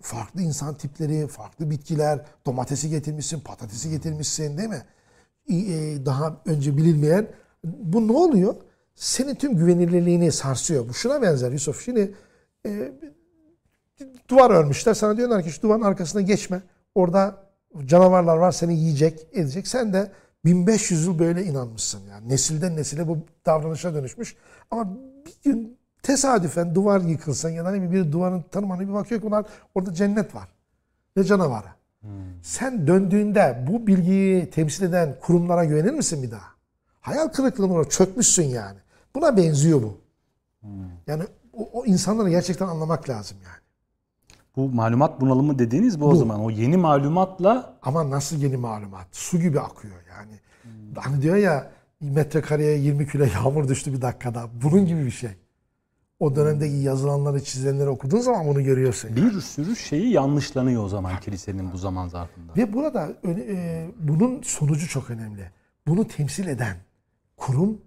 farklı insan tipleri, farklı bitkiler, domatesi getirmişsin, patatesi getirmişsin değil mi? e, daha önce bilinmeyen. Bu ne oluyor? Senin tüm güvenilirliğini sarsıyor. Bu şuna benzer Yusuf. Şimdi e, duvar örmüşler. Sana diyorlar ki şu duvarın arkasına geçme. Orada canavarlar var seni yiyecek, edecek. Sen de 1500 yıl böyle inanmışsın. Yani nesilden nesile bu davranışa dönüşmüş. Ama bir gün tesadüfen duvar yıkılsan ya da ne bir duvarın tanımanı bir bakıyor ki bunlar orada cennet var. Ve canavarı. Sen döndüğünde bu bilgiyi temsil eden kurumlara güvenir misin bir daha? Hayal kırıklığına çökmüşsün yani. Buna benziyor bu. Yani o, o insanları gerçekten anlamak lazım yani. Bu malumat bunalımı dediğiniz bu o Bu. zaman. O yeni malumatla Ama nasıl yeni malumat? Su gibi akıyor yani. Hani diyor ya metrekareye 20 kilo [laughs] yağmur düştü bir dakikada. Bunun gibi bir şey. O dönemdeki yazılanları, çizilenleri okuduğun zaman bunu görüyorsun. bir sürü şeyi yanlışlanıyor o zaman kilisenin bu zaman zarfında. Ve burada öne- e, bunun sonucu çok önemli. Bunu temsil eden kurum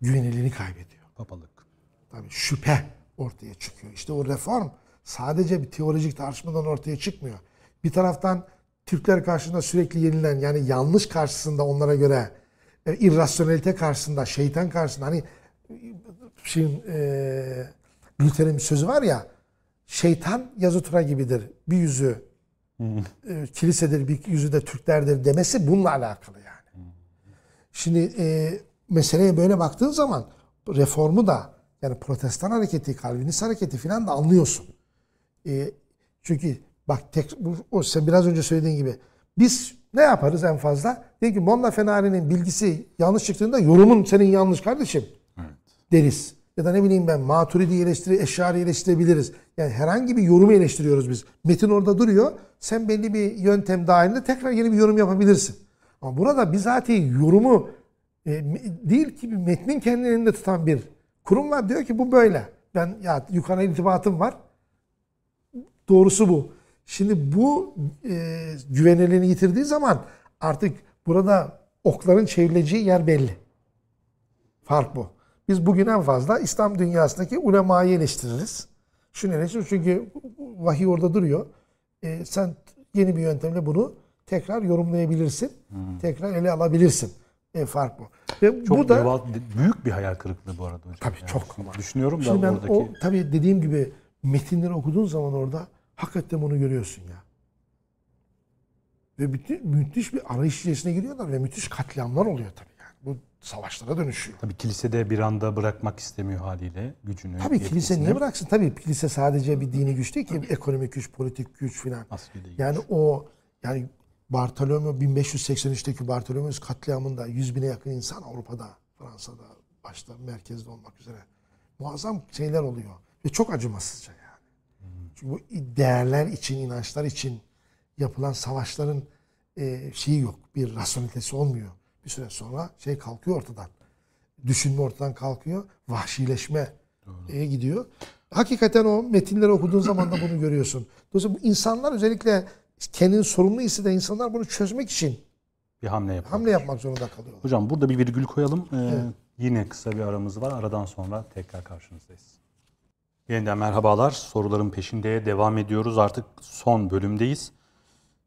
güvenilirliğini kaybediyor. Papalık. Tabii şüphe ortaya çıkıyor. İşte o reform sadece bir teolojik tartışmadan ortaya çıkmıyor. Bir taraftan Türkler karşısında sürekli yenilen yani yanlış karşısında onlara göre e, irrasyonelite karşısında, şeytan karşısında hani e, şeyin e, Luther'in bir sözü var ya şeytan yazı tura gibidir. Bir yüzü e, kilisedir, bir yüzü de Türklerdir demesi bununla alakalı yani. Şimdi e, meseleye böyle baktığın zaman reformu da yani protestan hareketi, Calvinist hareketi filan da anlıyorsun. E, çünkü bak tek, bu, o sen biraz önce söylediğin gibi biz ne yaparız en fazla? Diyor ki Monna Fenari'nin bilgisi yanlış çıktığında yorumun senin yanlış kardeşim deriz. Ya da ne bileyim ben Maturidi eleştiri, Eşari eleştirebiliriz. Yani herhangi bir yorumu eleştiriyoruz biz. Metin orada duruyor. Sen belli bir yöntem dahilinde tekrar yeni bir yorum yapabilirsin. Ama burada bizatihi yorumu e, değil ki bir metnin kendini elinde tutan bir kurum var. Diyor ki bu böyle. Ben ya yukarı irtibatım var. Doğrusu bu. Şimdi bu e, güvenilirliğini yitirdiği zaman artık burada okların çevrileceği yer belli. Fark bu. Biz bugün en fazla İslam dünyasındaki ulemayı eleştiririz. Şunu eleştiririz çünkü vahiy orada duruyor. E, sen yeni bir yöntemle bunu tekrar yorumlayabilirsin. Tekrar ele alabilirsin. E, fark bu. Ve Çok bu da deva- büyük bir hayal kırıklığı bu arada hocam. Tabii, Yani çok ama. Düşünüyorum Şimdi ben oradaki o tabii dediğim gibi metinleri okuduğun zaman orada hakikaten bunu görüyorsun ya. Ve bütün, müthiş bir arayış içerisine giriyorlar ve müthiş katliamlar oluyor tabii yani. Bu savaşlara dönüşüyor. tabii kilisede bir anda bırakmak istemiyor haliyle gücünü. Tabii kilise niye bıraksın? Tabii kilise sadece bir dini güç değil ki ekonomik güç, politik güç filan. Yani o yani Bartolomeo 1583'teki Bartolomeus katliamında 100 bine yakın insan Avrupa'da, Fransa'da, başta merkezde olmak üzere muazzam şeyler oluyor. Ve çok acımasızca yani. Çünkü bu değerler için, inançlar için yapılan savaşların e, şeyi yok. Bir rasyonelitesi olmuyor. Bir süre sonra şey kalkıyor ortadan. Düşünme ortadan kalkıyor. Vahşileşme e, gidiyor. Hakikaten o metinleri okuduğun zaman da bunu görüyorsun. Dolayısıyla bu insanlar özellikle kendini sorumlu hisseden insanlar bunu çözmek için Bir hamle yapalım. hamle yapmak zorunda kalıyorlar. Hocam burada bir virgül koyalım. Ee, Yine kısa bir aramız var. Aradan sonra tekrar karşınızdayız. Yeniden merhabalar. Soruların peşindeye devam ediyoruz. Artık son bölümdeyiz.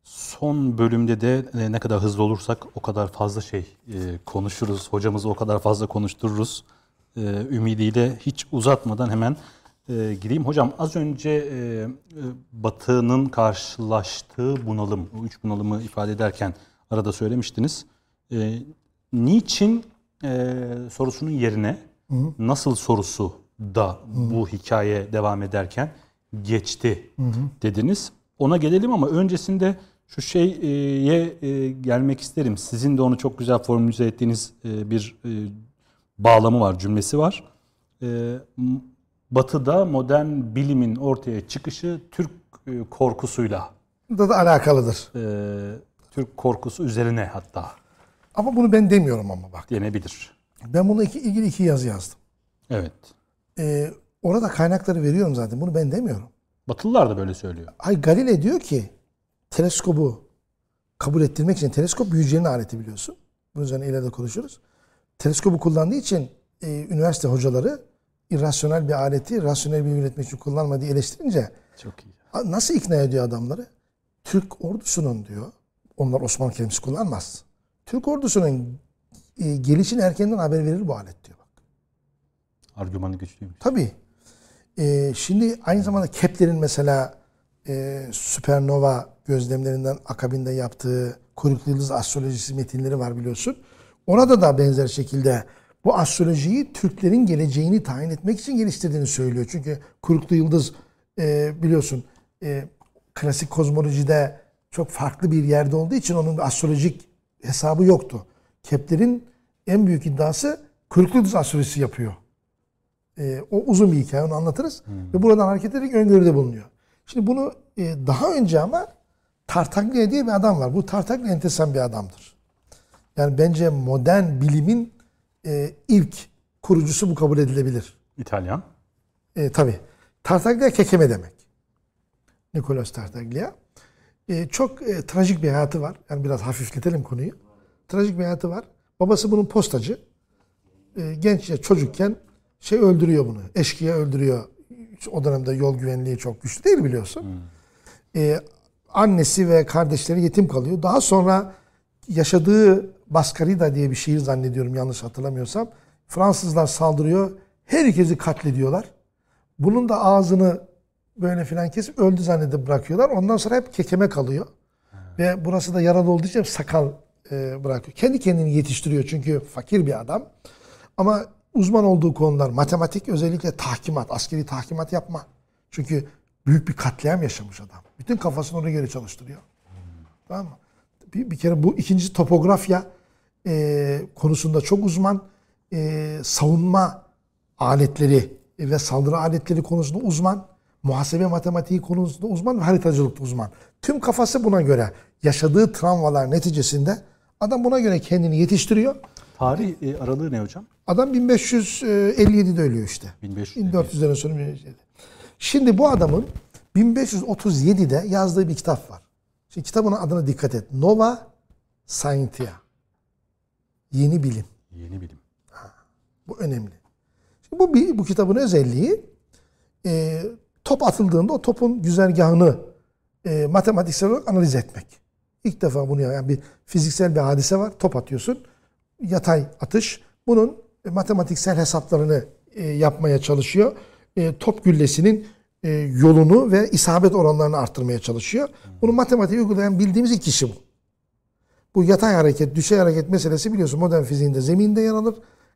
Son bölümde de e, ne kadar hızlı olursak o kadar fazla şey e, konuşuruz. Hocamızı o kadar fazla konuştururuz. E, ümidiyle hiç uzatmadan hemen e, gireyim. Hocam az önce e, e, Batı'nın karşılaştığı bunalım, o üç bunalımı ifade ederken arada söylemiştiniz. E, niçin e, sorusunun yerine nasıl sorusu da bu hikaye devam ederken geçti dediniz. Ona gelelim ama öncesinde şu şeye e, gelmek isterim. Sizin de onu çok güzel formüle ettiğiniz e, bir e, bağlamı var, cümlesi var. Batı'da modern bilimin ortaya çıkışı Türk e, korkusuyla, Da da alakalıdır. e, Türk korkusu üzerine hatta Ama bunu ben demiyorum ama bak. denebilir. Ben bununla iki, ilgili iki yazı yazdım. Evet. Ee, orada kaynakları veriyorum zaten. Bunu ben demiyorum. Batılılar da böyle söylüyor. Ay Galile diyor ki teleskobu kabul ettirmek için teleskop büyücenin aleti biliyorsun. Bunun üzerine ileride konuşuruz. Teleskobu kullandığı için e, üniversite hocaları irrasyonel bir aleti rasyonel bir üretmek için kullanmadığı eleştirince Çok iyi. nasıl ikna ediyor adamları? Türk ordusunun diyor. Onlar Osmanlı kelimesi kullanmaz. Türk ordusunun e, gelişin erkenden haber verir bu alet diyor. Bak. Argümanı güçlüymüş. Tabii. Ee, şimdi aynı zamanda Kepler'in mesela e, süpernova gözlemlerinden akabinde yaptığı kuyruklu yıldız astrolojisi metinleri var biliyorsun. Orada da benzer şekilde bu astrolojiyi Türklerin geleceğini tayin etmek için geliştirdiğini söylüyor. Çünkü kuyruklu yıldız e, biliyorsun e, klasik kozmolojide çok farklı bir yerde olduğu için onun astrolojik hesabı yoktu. Kepler'in en büyük iddiası kuyruklu yıldız astrolojisi yapıyor. E, o uzun bir hikaye onu anlatırız. Ve buradan hareket ederek öngörüde bulunuyor. Şimdi bunu e, daha önce ama Tartaglia diye bir adam var. Bu Tartaglia enteresan bir adamdır. Yani bence modern bilimin e, ilk kurucusu bu kabul edilebilir. İtalyan. E, tabii. Tartaglia kekeme demek. Nicolas Tartaglia. E, çok e, trajik bir hayatı var. Yani biraz hafifletelim konuyu. Trajik bir hayatı var. Babası bunun postacı. E, genççe çocukken şey öldürüyor bunu. Eşkıya öldürüyor. O dönemde yol güvenliği çok güçlü değil biliyorsun. E, annesi ve kardeşleri yetim kalıyor. Daha sonra yaşadığı Baskarida diye bir şehir zannediyorum yanlış hatırlamıyorsam. Fransızlar saldırıyor. Herkesi katlediyorlar. Bunun da ağzını böyle filan kesip öldü zannedip bırakıyorlar. Ondan sonra hep kekeme kalıyor. Ve burası da yaralı olduğu için sakal e, bırakıyor. Kendi kendini yetiştiriyor çünkü fakir bir adam. Ama uzman olduğu konular matematik özellikle tahkimat, askeri tahkimat yapma. Çünkü büyük bir katliam yaşamış adam. Bütün kafasını ona göre çalıştırıyor. Tamam mı? Bir, bir kere bu ikinci topografya e, konusunda çok uzman. E, savunma aletleri ve saldırı aletleri konusunda uzman. Muhasebe matematiği konusunda uzman ve haritacılıkta uzman. Tüm kafası buna göre. Yaşadığı travmalar neticesinde adam buna göre kendini yetiştiriyor. Tarih e, aralığı ne hocam? Adam 1557'de ölüyor işte. 1500. 1400'lerin sonu 1557. Şimdi bu adamın 1537'de yazdığı bir kitap var. Şimdi kitabın adına dikkat et. Nova Scientia. Yeni bilim. Yeni bilim. Bu önemli. Şimdi bu, bu kitabın özelliği e, top atıldığında o topun güzergahını e, matematiksel olarak analiz etmek. İlk defa bunu yani bir fiziksel bir hadise var. Top atıyorsun. Yatay atış. Bunun e, matematiksel hesaplarını e, yapmaya çalışıyor. E, top güllesinin e, yolunu ve isabet oranlarını arttırmaya çalışıyor. Bunu matematiği uygulayan bildiğimiz ilk kişi bu. Bu yatay hareket, düşey hareket meselesi biliyorsun modern fiziğinde zeminde yer alır.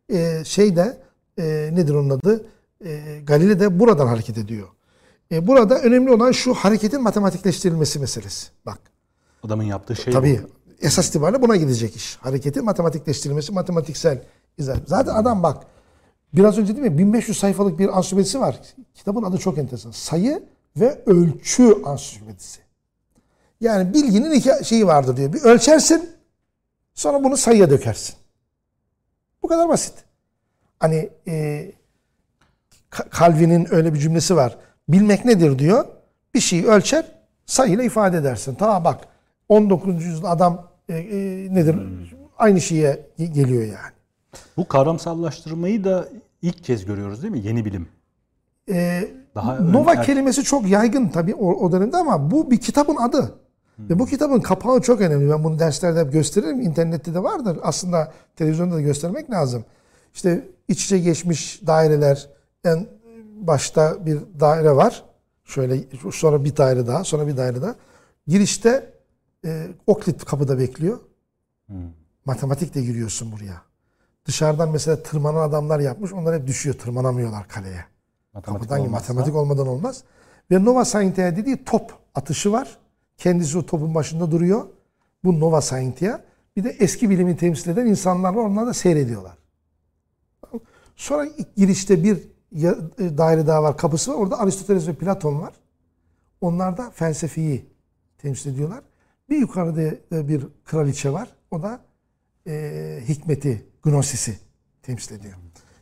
E, şeyde e, nedir onun adı? E, Galile de buradan hareket ediyor. E, burada önemli olan şu hareketin matematikleştirilmesi meselesi. Bak. Adamın yaptığı şey Tabii. bu. Esas itibariyle buna gidecek iş. Hareketin matematikleştirilmesi, matematiksel izah. Zaten adam bak biraz önce değil mi 1500 sayfalık bir ansiklopedisi var. Kitabın adı çok enteresan. Sayı ve ölçü ansiklopedisi. Yani bilginin iki şeyi vardır diyor. Bir ölçersin sonra bunu sayıya dökersin. Bu kadar basit. Hani e, Calvin'in öyle bir cümlesi var. Bilmek nedir diyor. Bir şeyi ölçer, sayıyla ifade edersin. Tamam bak 19. yüzyılda adam e, e, nedir? Aynı şeye geliyor yani. Bu kavramsallaştırmayı da ilk kez görüyoruz değil mi? Yeni bilim. Ee, Daha Nova kelimesi çok yaygın tabii o, o dönemde ama bu bir kitabın adı. Ve bu kitabın kapağı çok önemli. Ben bunu derslerde hep gösteririm. İnternette de vardır. Aslında televizyonda da göstermek lazım. İşte iç içe geçmiş daireler. En başta bir daire var. Şöyle sonra bir daire daha, sonra bir daire daha. Girişte e, Oklit kapıda bekliyor. Matematikle giriyorsun buraya. Dışarıdan mesela tırmanan adamlar yapmış. Onlar hep düşüyor. Tırmanamıyorlar kaleye. Matematik Kapıdan olmazsa- matematik olmadan olmaz. Ve Nova Scientia dediği top atışı var. Kendisi o topun başında duruyor. Bu Nova Scientia. Bir de eski bilimi temsil eden insanlar var. Onlar da seyrediyorlar. Sonra girişte bir e, daire daha var. Kapısı var. Orada Aristoteles ve Platon var. Onlar da felsefeyi temsil ediyorlar. Bir yukarıda e, bir kraliçe var. O da e, hikmeti, gnosisi temsil ediyor.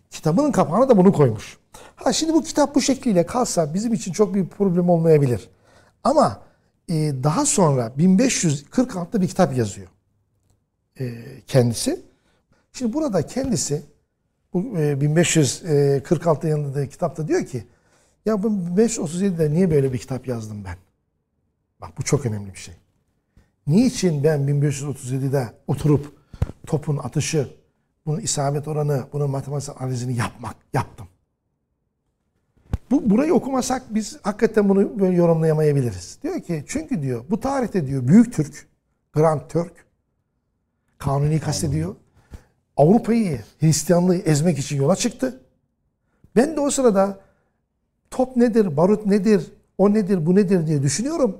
Kitabının kapağına da bunu koymuş. Ha şimdi bu kitap bu şekliyle kalsa bizim için çok büyük problem olmayabilir. Ama e, daha sonra 1546'da bir kitap yazıyor e, kendisi. Şimdi burada kendisi bu e, 1546 yanında kitapta diyor ki ya bu 1537'de niye böyle bir kitap yazdım ben? Bak bu çok önemli bir şey. Niçin ben 1537'de oturup topun atışı, bunun isabet oranı, bunun matematiksel analizini yapmak yaptım? Bu burayı okumasak biz hakikaten bunu böyle yorumlayamayabiliriz. Diyor ki çünkü diyor bu tarihte diyor Büyük Türk, Grand Türk Kanuni kastediyor. Avrupa'yı, Hristiyanlığı ezmek için yola çıktı. Ben de o sırada top nedir, barut nedir, o nedir, bu nedir diye düşünüyorum.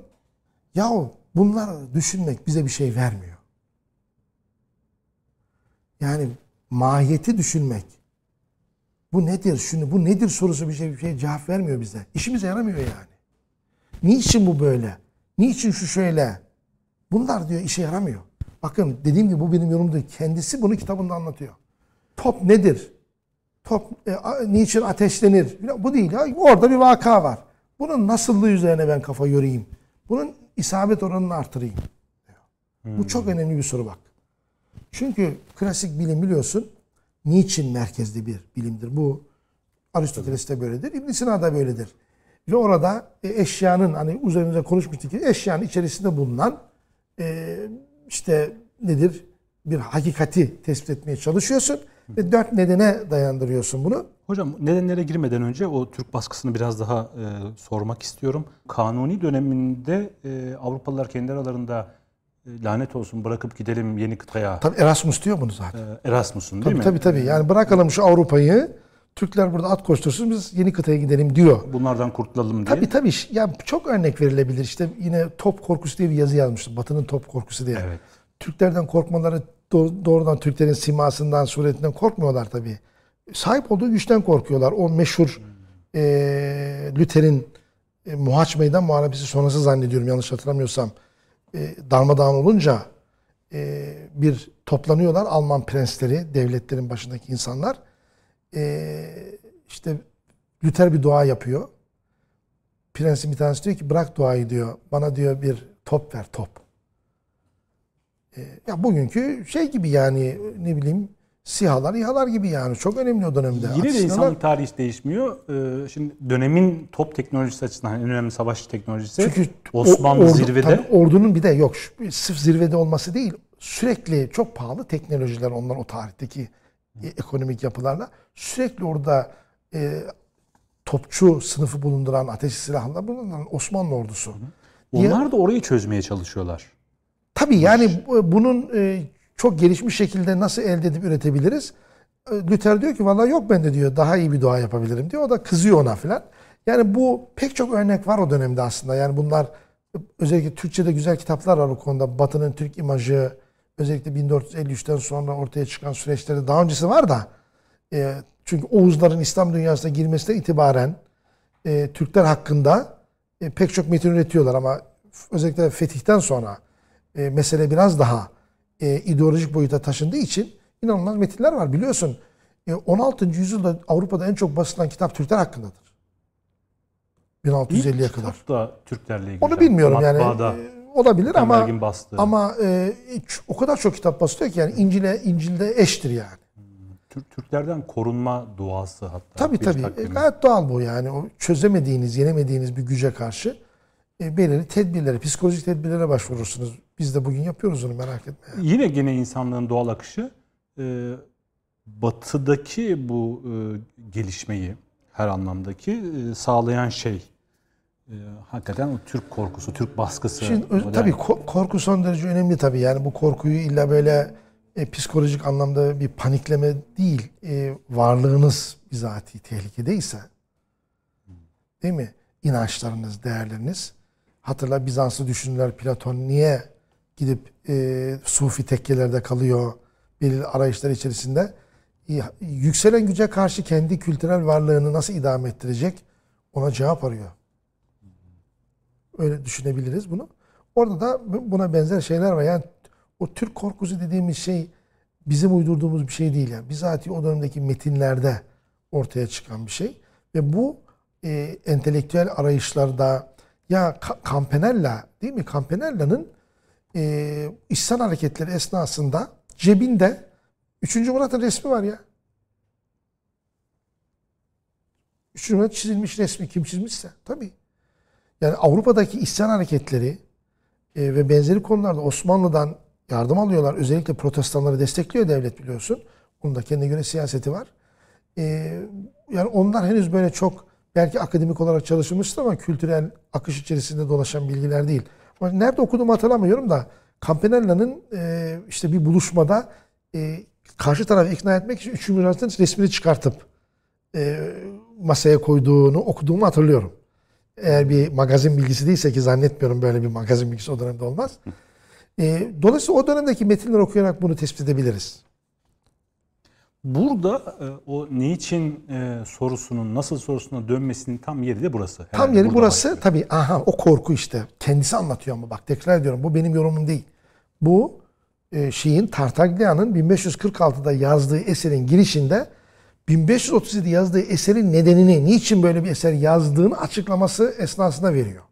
Yahu bunlar düşünmek bize bir şey vermiyor. Yani mahiyeti düşünmek. Bu nedir, şunu, bu nedir sorusu bir şey, bir şey cevap vermiyor bize. İşimize yaramıyor yani. Niçin bu böyle? Niçin şu şöyle? Bunlar diyor işe yaramıyor. Bakın dediğim gibi bu benim yorumum değil. Kendisi bunu kitabında anlatıyor. Top nedir? Top e, niçin ateşlenir? Bu değil. Ya. Orada bir vaka var. Bunun nasıllığı üzerine ben kafa yorayım. Bunun isabet oranını artırayım. Bu çok önemli bir soru bak. Çünkü klasik bilim biliyorsun niçin merkezli bir bilimdir. Bu Aristoteles de böyledir. ibn Sina da böyledir. Ve orada e, eşyanın hani üzerinde konuşmuştuk ki eşyanın içerisinde bulunan e, işte nedir? Bir hakikati tespit etmeye çalışıyorsun ve dört nedene dayandırıyorsun bunu. Hocam nedenlere girmeden önce o Türk baskısını biraz daha e, sormak istiyorum. Kanuni döneminde e, Avrupalılar kendi aralarında lanet olsun bırakıp gidelim yeni kıtaya. Tabii Erasmus diyor bunu zaten. E, Erasmus'un değil Tabii mi? tabii tabii. Yani bırakalım şu Avrupa'yı. Türkler burada at koştursun biz yeni kıtaya gidelim diyor. Bunlardan kurtulalım diye. Tabii tabii. Ya çok örnek verilebilir. İşte yine top korkusu diye bir yazı yazmıştım. Batı'nın top korkusu diye. Evet. Türklerden korkmaları doğ- doğrudan Türklerin simasından, suretinden korkmuyorlar tabii. Sahip olduğu güçten korkuyorlar. O meşhur e, Luther'in e, Muhaç Meydan Muharebesi sonrası zannediyorum yanlış hatırlamıyorsam e, darmadağın olunca e, bir toplanıyorlar Alman prensleri, devletlerin başındaki insanlar. E, işte Luther bir dua yapıyor. prensin bir tanesi diyor ki bırak duayı diyor. Bana diyor bir top ver top. E, ya bugünkü şey gibi yani ne bileyim sihalar İHA'lar gibi yani. Çok önemli o dönemde. Yine de Atışlarlar- insanlık tarihi hiç değişmiyor. Ee, şimdi dönemin top teknolojisi açısından en önemli savaş teknolojisi Çünkü Osmanlı o- ordu- zirvede. tabii ordunun bir de yok sırf zirvede olması değil. Sürekli çok pahalı teknolojiler onlar o tarihteki e, ekonomik yapılarla. Sürekli orada e, topçu sınıfı bulunduran, ateşli silahlar bulunduran Osmanlı ordusu. Onlar da orayı çözmeye çalışıyorlar. Tabii yani bu- bunun e, çok gelişmiş şekilde nasıl elde edip üretebiliriz? Luther diyor ki vallahi yok bende diyor daha iyi bir dua yapabilirim diyor. O da kızıyor ona filan. Yani bu pek çok örnek var o dönemde aslında. Yani bunlar özellikle Türkçe'de güzel kitaplar var o konuda. Batı'nın Türk imajı özellikle 1453'ten sonra ortaya çıkan süreçleri daha öncesi var da e, çünkü Oğuzların İslam dünyasına girmesine itibaren e, Türkler hakkında e, pek çok metin üretiyorlar ama özellikle fetihten sonra e, mesele biraz daha e, ideolojik boyuta taşındığı için inanılmaz metinler var. Biliyorsun e, 16. yüzyılda Avrupa'da en çok basılan kitap Türkler hakkındadır. 1650'ye İlk kadar. kitap da Türklerle ilgili. Onu bilmiyorum yani. E, olabilir ama bastığı. ama e, o kadar çok kitap basılıyor ki yani İncil'e İncil'de eştir yani. Türk, Türklerden korunma duası hatta. Tabii tabii. Takvimi. gayet doğal bu yani. O çözemediğiniz, yenemediğiniz bir güce karşı belirli tedbirlere, psikolojik tedbirlere başvurursunuz. Biz de bugün yapıyoruz onu merak etme. Yine gene insanlığın doğal akışı e, batıdaki bu e, gelişmeyi her anlamdaki e, sağlayan şey e, hakikaten o Türk korkusu, Türk baskısı. Şimdi modern- tabii ko- korku son derece önemli tabii. Yani bu korkuyu illa böyle e, psikolojik anlamda bir panikleme değil. E, varlığınız bizatihi tehlikedeyse değil mi? İnançlarınız, değerleriniz. Hatırla Bizanslı düşünürler Platon niye gidip e, sufi tekkelerde kalıyor belirli arayışlar içerisinde. Yükselen güce karşı kendi kültürel varlığını nasıl idame ettirecek ona cevap arıyor. Öyle düşünebiliriz bunu. Orada da bu- buna benzer şeyler var. Yani o Türk korkusu dediğimiz şey bizim uydurduğumuz bir şey değil. Yani bizatihi o dönemdeki metinlerde ortaya çıkan bir şey. Ve bu e, entelektüel arayışlarda ya Campanella değil mi? Campanella'nın e, İhsan hareketleri esnasında cebinde 3. Murat'ın resmi var ya. 3. Murat çizilmiş resmi kim çizmişse tabii. Yani Avrupa'daki isyan hareketleri e, ve benzeri konularda Osmanlı'dan yardım alıyorlar. Özellikle protestanları destekliyor devlet biliyorsun. Onun da kendine göre siyaseti var. E, yani onlar henüz böyle çok belki akademik olarak çalışılmıştır ama kültürel akış içerisinde dolaşan bilgiler değil. Nerede okuduğumu hatırlamıyorum da Campanella'nın e, işte bir buluşmada e, karşı tarafı ikna etmek için 3. Murat'ın resmini çıkartıp e, masaya koyduğunu okuduğumu hatırlıyorum. Eğer bir magazin bilgisi değilse ki zannetmiyorum böyle bir magazin bilgisi o dönemde olmaz. E, dolayısıyla o dönemdeki metinleri okuyarak bunu tespit edebiliriz. Burada e, o ne için e, sorusunun nasıl sorusuna dönmesinin tam yeri de burası. Tam Herhalde yeri burada burası başlıyor. tabii aha o korku işte. Kendisi anlatıyor ama bak tekrar ediyorum bu benim yorumum değil. Bu e, şeyin Tartaglia'nın 1546'da yazdığı eserin girişinde 1537 yazdığı eserin nedenini, niçin böyle bir eser yazdığını açıklaması esnasında veriyor.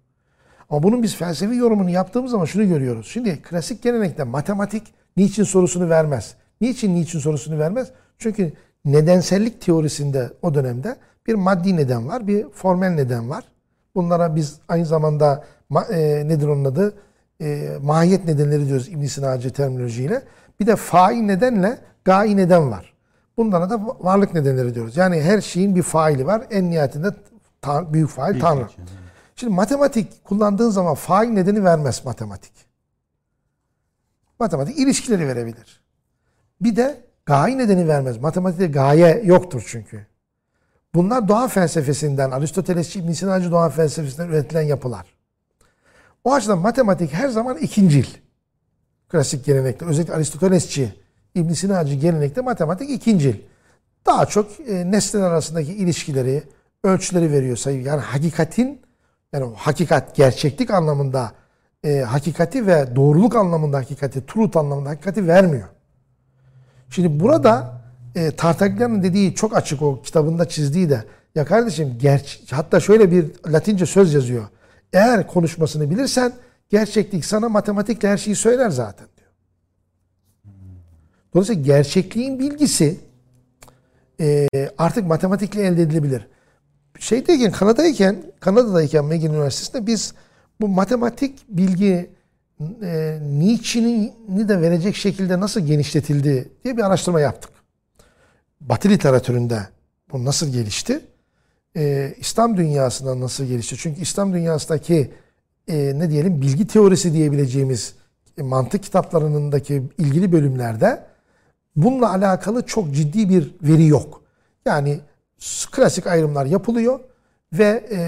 Ama bunun biz felsefi yorumunu yaptığımız zaman şunu görüyoruz. Şimdi klasik gelenekte matematik niçin sorusunu vermez. Niçin niçin sorusunu vermez? Çünkü nedensellik teorisinde o dönemde bir maddi neden var, bir formel neden var. Bunlara biz aynı zamanda ma- e, nedir onun adı? E, mahiyet nedenleri diyoruz İbn Sina'cı terminolojiyle. Bir de fail nedenle gai neden var. Bunlara da varlık nedenleri diyoruz. Yani her şeyin bir faili var. En nihayetinde ta- büyük fail İlk Tanrı. iki. Şimdi matematik kullandığın zaman fail nedeni vermez matematik. Matematik ilişkileri verebilir. Bir de gaye nedeni vermez. Matematikte gaye yoktur çünkü. Bunlar doğa felsefesinden, Aristotelesçi, İbn Sina'cı doğa felsefesinden üretilen yapılar. O açıdan matematik her zaman ikincil. Klasik gelenekte, özellikle Aristotelesçi, İbn Sina'cı gelenekte matematik ikincil. Daha çok e, nesneler arasındaki ilişkileri, ölçüleri veriyor sayı. Yani hakikatin, yani hakikat, gerçeklik anlamında e, hakikati ve doğruluk anlamında hakikati, truth anlamında hakikati vermiyor. Şimdi burada e, Tartaglia'nın dediği çok açık o kitabında çizdiği de Ya kardeşim gerç hatta şöyle bir Latince söz yazıyor. Eğer konuşmasını bilirsen gerçeklik sana matematikle her şeyi söyler zaten diyor. Dolayısıyla gerçekliğin bilgisi e, artık matematikle elde edilebilir. Şeydeyken Kanada'yken Kanada'dayken McGill Üniversitesi'nde biz bu matematik bilgi e, Nietzsche'ni de verecek şekilde nasıl genişletildi diye bir araştırma yaptık. Batı literatüründe bu nasıl gelişti? Ee, İslam dünyasında nasıl gelişti? Çünkü İslam dünyasındaki e, ne diyelim bilgi teorisi diyebileceğimiz e, mantık kitaplarındaki ilgili bölümlerde bununla alakalı çok ciddi bir veri yok. Yani klasik ayrımlar yapılıyor ve e,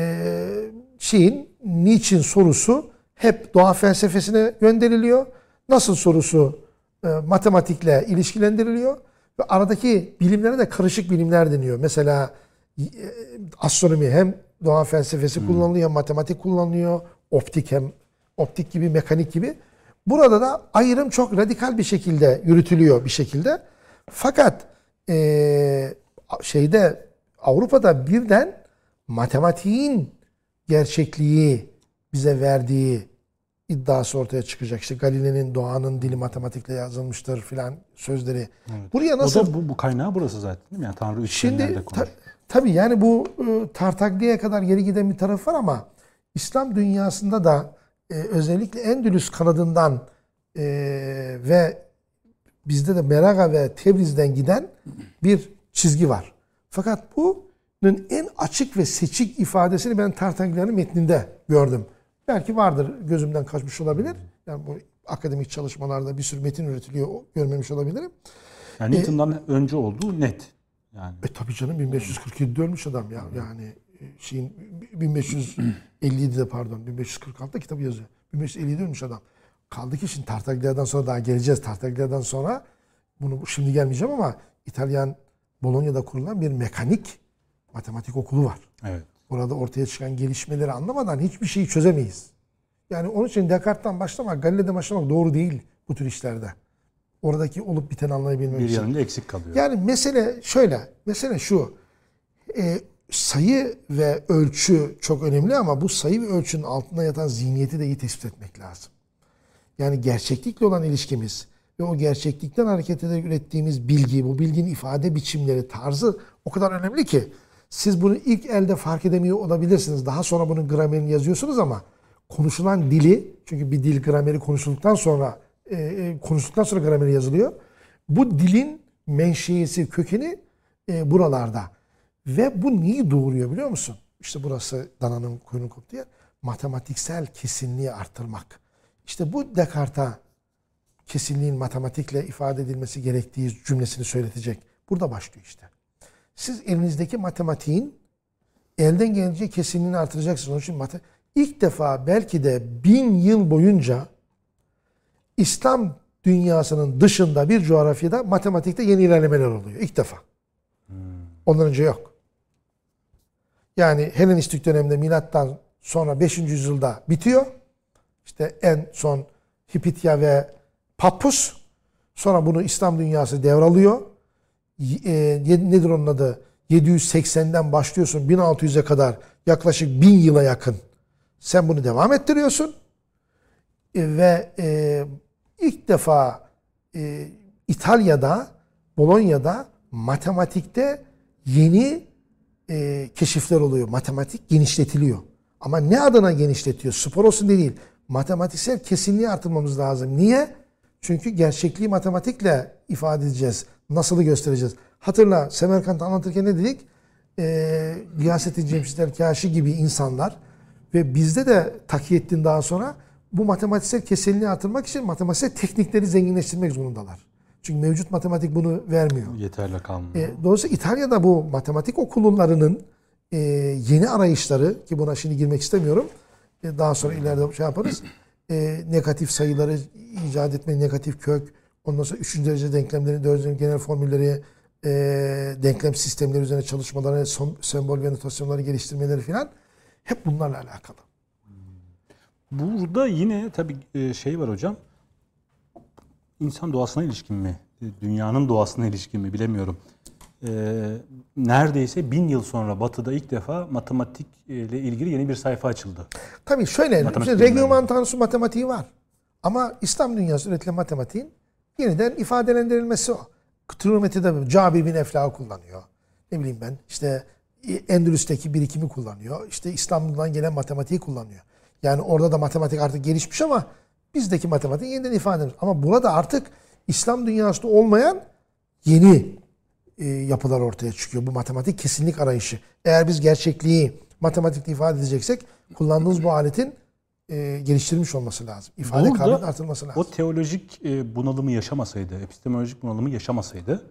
şeyin niçin sorusu hep doğa felsefesine gönderiliyor. Nasıl sorusu e, matematikle ilişkilendiriliyor ve aradaki bilimlere de karışık bilimler deniyor. Mesela e, astronomi hem doğa felsefesi hmm. kullanılıyor, hem matematik kullanılıyor, optik hem optik gibi, mekanik gibi. Burada da ayrım çok radikal bir şekilde yürütülüyor bir şekilde. Fakat e, şeyde Avrupa'da birden matematiğin gerçekliği bize verdiği iddiası ortaya çıkacak. İşte Galile'nin doğanın dili matematikle yazılmıştır filan sözleri. Evet. Buraya nasıl... O da bu, bu kaynağı burası zaten değil mi? Yani Tanrı Şimdi ta, tabii yani bu e, kadar geri giden bir taraf var ama İslam dünyasında da e, özellikle Endülüs kanadından e, ve bizde de Meraga ve Tebriz'den giden bir çizgi var. Fakat bunun en açık ve seçik ifadesini ben Tartaglia'nın metninde gördüm. Belki vardır gözümden kaçmış olabilir. Yani bu akademik çalışmalarda bir sürü metin üretiliyor görmemiş olabilirim. Yani Newton'dan ee, önce olduğu net. Yani. E tabii canım 1547'de ölmüş adam ya. Yani e, şeyin 1557'de pardon 1546'da kitabı yazıyor. 1550'de ölmüş adam. Kaldı ki şimdi Tartaglia'dan sonra daha geleceğiz. Tartaglia'dan sonra bunu şimdi gelmeyeceğim ama İtalyan Bologna'da kurulan bir mekanik matematik okulu var. Evet. Burada ortaya çıkan gelişmeleri anlamadan hiçbir şeyi çözemeyiz. Yani onun için Descartes'tan başlamak, Galile'den başlamak doğru değil bu tür işlerde. Oradaki olup biten anlayabilmek bir için. Bir yanında eksik kalıyor. Yani mesele şöyle, mesele şu. E, sayı ve ölçü çok önemli ama bu sayı ve ölçünün altında yatan zihniyeti de iyi tespit etmek lazım. Yani gerçeklikle olan ilişkimiz ve o gerçeklikten hareket ederek ürettiğimiz bilgi, bu bilginin ifade biçimleri, tarzı o kadar önemli ki siz bunu ilk elde fark edemiyor olabilirsiniz. Daha sonra bunun gramerini yazıyorsunuz ama konuşulan dili, çünkü bir dil grameri konuşulduktan sonra e, e, konuştuktan sonra grameri yazılıyor. Bu dilin menşeisi, kökeni e, buralarda. Ve bu neyi doğuruyor biliyor musun? İşte burası dananın kuyruğunu koptu yer. Matematiksel kesinliği arttırmak. İşte bu Descartes'a kesinliğin matematikle ifade edilmesi gerektiği cümlesini söyletecek. Burada başlıyor işte. Siz elinizdeki matematiğin elden gelince kesinliğini artıracaksınız. Onun için mate ilk defa belki de bin yıl boyunca İslam dünyasının dışında bir coğrafyada matematikte yeni ilerlemeler oluyor. İlk defa. Hmm. Ondan önce yok. Yani Helenistik dönemde milattan sonra 5. yüzyılda bitiyor. İşte en son Hipitya ve Pappus. Sonra bunu İslam dünyası devralıyor e, nedir onun adı? 780'den başlıyorsun 1600'e kadar yaklaşık 1000 yıla yakın. Sen bunu devam ettiriyorsun. E, ve e, ilk defa e, İtalya'da, Bolonya'da matematikte yeni e, keşifler oluyor. Matematik genişletiliyor. Ama ne adına genişletiyor? Spor olsun değil. Matematiksel kesinliği artırmamız lazım. Niye? Çünkü gerçekliği matematikle ifade edeceğiz. Nasılı göstereceğiz? Hatırla Semerkant anlatırken ne dedik? Ee, Gıyasettin Cemşit el-Kaşi gibi insanlar ve bizde de Takiyettin daha sonra bu matematiksel kesinliği artırmak için matematiksel teknikleri zenginleştirmek zorundalar. Çünkü mevcut matematik bunu vermiyor. Yeterli kalmıyor. E, dolayısıyla İtalya'da bu matematik okullarının e, yeni arayışları ki buna şimdi girmek istemiyorum. E, daha sonra ileride şey yaparız. E, negatif sayıları icat etme, negatif kök, Ondan sonra üçüncü derece denklemlerin, dördüncü derece genel formülleri, e, denklem sistemleri üzerine çalışmaları, som, sembol ve notasyonları geliştirmeleri falan hep bunlarla alakalı. Burada yine tabii e, şey var hocam. İnsan doğasına ilişkin mi? Dünyanın doğasına ilişkin mi bilemiyorum. E, neredeyse bin yıl sonra Batı'da ilk defa matematik ile ilgili yeni bir sayfa açıldı. Tabii şöyle, işte regüman tanrısı matematiği var. Ama İslam dünyası üretilen matematiğin yeniden ifadelendirilmesi o. Trigonometride Cabir bin Eflah'ı kullanıyor. Ne bileyim ben işte Endülüs'teki birikimi kullanıyor. İşte İstanbul'dan gelen matematiği kullanıyor. Yani orada da matematik artık gelişmiş ama bizdeki matematik yeniden ifade edilir. Ama burada artık İslam dünyasında olmayan yeni e, yapılar ortaya çıkıyor. Bu matematik kesinlik arayışı. Eğer biz gerçekliği matematikle ifade edeceksek kullandığımız bu aletin e, geliştirilmiş olması lazım. İfade Burada kabiliyetinin artırılması lazım. O teolojik e, bunalımı yaşamasaydı, epistemolojik bunalımı yaşamasaydı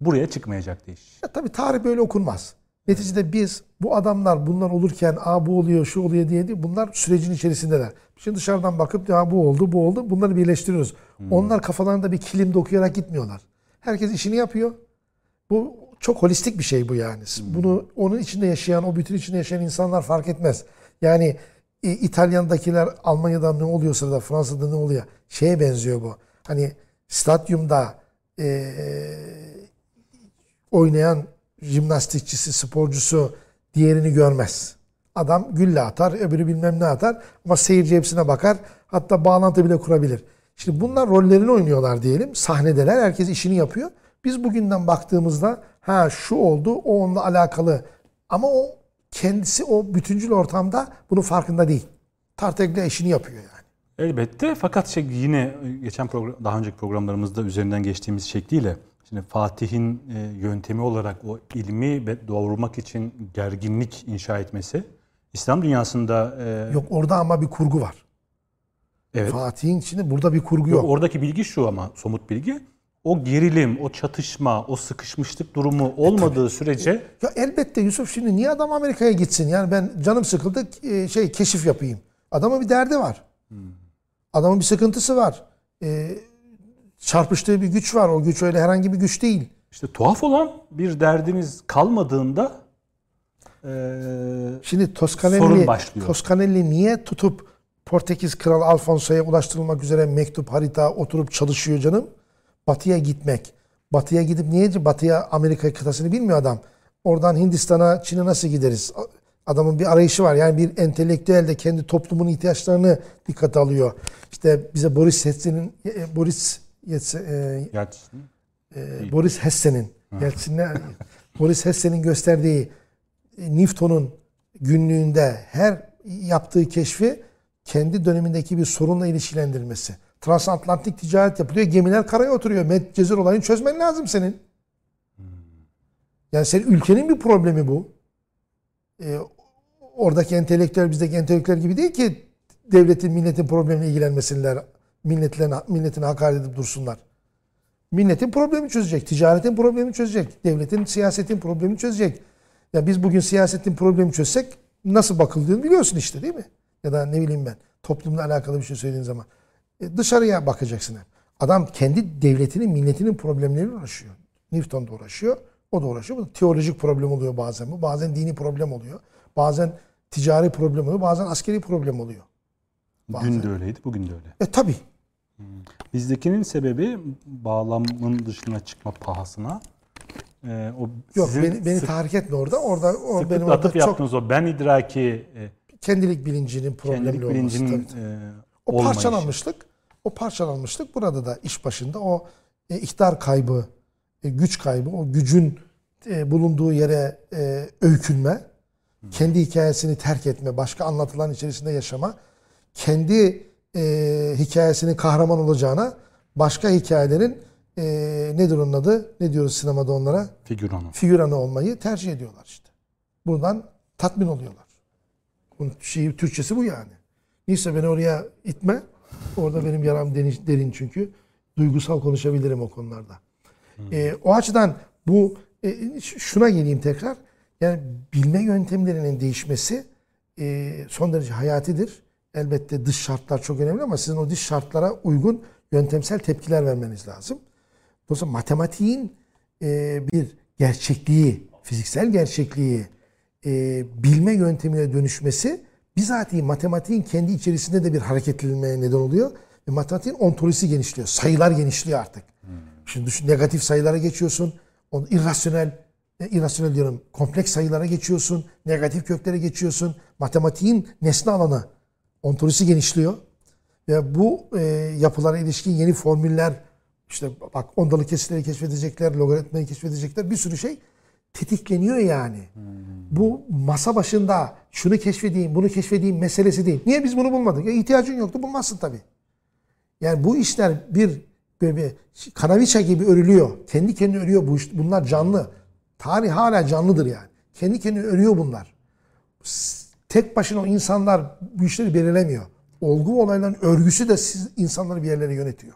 buraya çıkmayacaktı iş. Ya, tabii tarih böyle okunmaz. Neticede biz bu adamlar bunlar olurken a bu oluyor şu oluyor diye değil. Bunlar sürecin içerisindeler. Şimdi dışarıdan bakıp ya bu oldu bu oldu bunları birleştiriyoruz. Onlar kafalarında bir kilim dokuyarak gitmiyorlar. Herkes işini yapıyor. Bu çok holistik bir şey bu yani. Bunu onun içinde yaşayan, o bütün içinde yaşayan insanlar fark etmez. Yani e, İtalyan'dakiler Almanya'da ne oluyorsa da Fransa'da ne oluyor şeye benziyor bu. Hani stadyumda e, oynayan jimnastikçisi, sporcusu diğerini görmez. Adam gülle atar, öbürü bilmem ne atar ama seyirci hepsine bakar. Hatta bağlantı bile kurabilir. Şimdi bunlar rollerini oynuyorlar diyelim. Sahnedeler, herkes işini yapıyor. Biz bugünden baktığımızda ha şu oldu, o onunla alakalı. Ama o kendisi o bütüncül ortamda bunun farkında değil. Tartekle işini yapıyor yani. Elbette fakat şey yine geçen program, daha önceki programlarımızda üzerinden geçtiğimiz şekliyle şimdi Fatih'in e, yöntemi olarak o ilmi doğurmak için gerginlik inşa etmesi İslam dünyasında e, Yok orada ama bir kurgu var. evet Fatih'in içinde burada bir kurgu yok. oradaki bilgi şu ama somut bilgi o gerilim, o çatışma, o sıkışmışlık durumu olmadığı sürece Ya elbette Yusuf şimdi niye adam Amerika'ya gitsin? Yani ben canım sıkıldı e, şey keşif yapayım. Adamın bir derdi var. Adamın bir sıkıntısı var. E, çarpıştığı bir güç var. O güç öyle herhangi bir güç değil. işte tuhaf olan bir derdiniz kalmadığında e, Şimdi başlıyor. Toscanelli niye tutup Portekiz Kral Alfonso'ya ulaştırılmak üzere mektup, harita oturup çalışıyor canım? Batı'ya gitmek. Batı'ya gidip niye Batı'ya Amerika kıtasını bilmiyor adam. Oradan Hindistan'a, Çin'e nasıl gideriz? Adamın bir arayışı var. Yani bir entelektüel de kendi toplumun ihtiyaçlarını dikkate alıyor. İşte bize Boris Yeltsin'in e, Boris Yeltsin, e, Yeltsin, e, Boris Hessen'in Yeltsin'le Boris Hessen'in gösterdiği e, Newton'un günlüğünde her yaptığı keşfi kendi dönemindeki bir sorunla ilişkilendirmesi. Transatlantik ticaret yapılıyor. Gemiler karaya oturuyor. Medcezir olayını çözmen lazım senin. Yani senin ülkenin bir problemi bu. Ee, oradaki entelektüel bizdeki entelektüel gibi değil ki devletin milletin problemine ilgilenmesinler. Milletlerine, milletine hakaret edip dursunlar. Milletin problemi çözecek. Ticaretin problemi çözecek. Devletin, siyasetin problemi çözecek. Ya biz bugün siyasetin problemi çözsek nasıl bakıldığını biliyorsun işte değil mi? Ya da ne bileyim ben toplumla alakalı bir şey söylediğin zaman. E, dışarıya bakacaksın hep. Adam kendi devletinin, milletinin problemleriyle uğraşıyor. Newton da uğraşıyor. O da uğraşıyor. Bu teolojik problem oluyor bazen bu. Bazen dini problem oluyor. Bazen ticari problem oluyor. Bazen askeri problem oluyor. dün de öyleydi, bugün de öyle. E tabi. Bizdekinin sebebi bağlamın dışına çıkma pahasına. e, o Yok sizin beni, beni sık- tahrik etme orada. Orada o benim orada atıp çok yaptığınız o ben idraki, e, kendilik bilincinin problemli kendilik olması. bilincinin tabii. e, O olmayışı. parçalanmışlık, o parçalanmışlık burada da iş başında o e, iktidar kaybı, e, güç kaybı, o gücün e, bulunduğu yere e, öykünme, kendi hikayesini terk etme, başka anlatılan içerisinde yaşama, kendi e, hikayesinin kahraman olacağına başka hikayelerin e, nedir onun adı? Ne diyoruz sinemada onlara? Figüranı. Figüranı olmayı tercih ediyorlar işte. Buradan tatmin oluyorlar. Bunun şeyi, Türkçesi bu yani. Neyse beni oraya itme. Orada benim yaram derin, derin çünkü. Duygusal konuşabilirim o konularda. Ee, o açıdan bu e, şuna geleyim tekrar. Yani bilme yöntemlerinin değişmesi e, son derece hayatidir. Elbette dış şartlar çok önemli ama sizin o dış şartlara uygun yöntemsel tepkiler vermeniz lazım. Dolayısıyla matematiğin e, bir gerçekliği, fiziksel gerçekliği e, bilme yöntemine dönüşmesi bizatihi matematiğin kendi içerisinde de bir hareketlenmeye neden oluyor. Ve matematiğin ontolojisi genişliyor. Sayılar genişliyor artık. Şimdi düşün, negatif sayılara geçiyorsun. O irrasyonel e, irrasyonel diyorum. Kompleks sayılara geçiyorsun. Negatif köklere geçiyorsun. Matematiğin nesne alanı ontolojisi genişliyor. Ve bu e, yapılara ilişkin yeni formüller işte bak ondalı kesitleri keşfedecekler, logaritmayı keşfedecekler. Bir sürü şey tetikleniyor yani. Bu masa başında şunu keşfedeyim, bunu keşfedeyim meselesi değil. Niye biz bunu bulmadık? Ya ihtiyacın yoktu, bulmazsın tabii. Yani bu işler bir böyle kanaviça gibi örülüyor. Kendi kendine örüyor bu iş. Bunlar canlı. Tarih hala canlıdır yani. Kendi kendine örüyor bunlar. Tek başına o insanlar bu işleri belirlemiyor. Olgu olayların örgüsü de siz insanları bir yerlere yönetiyor.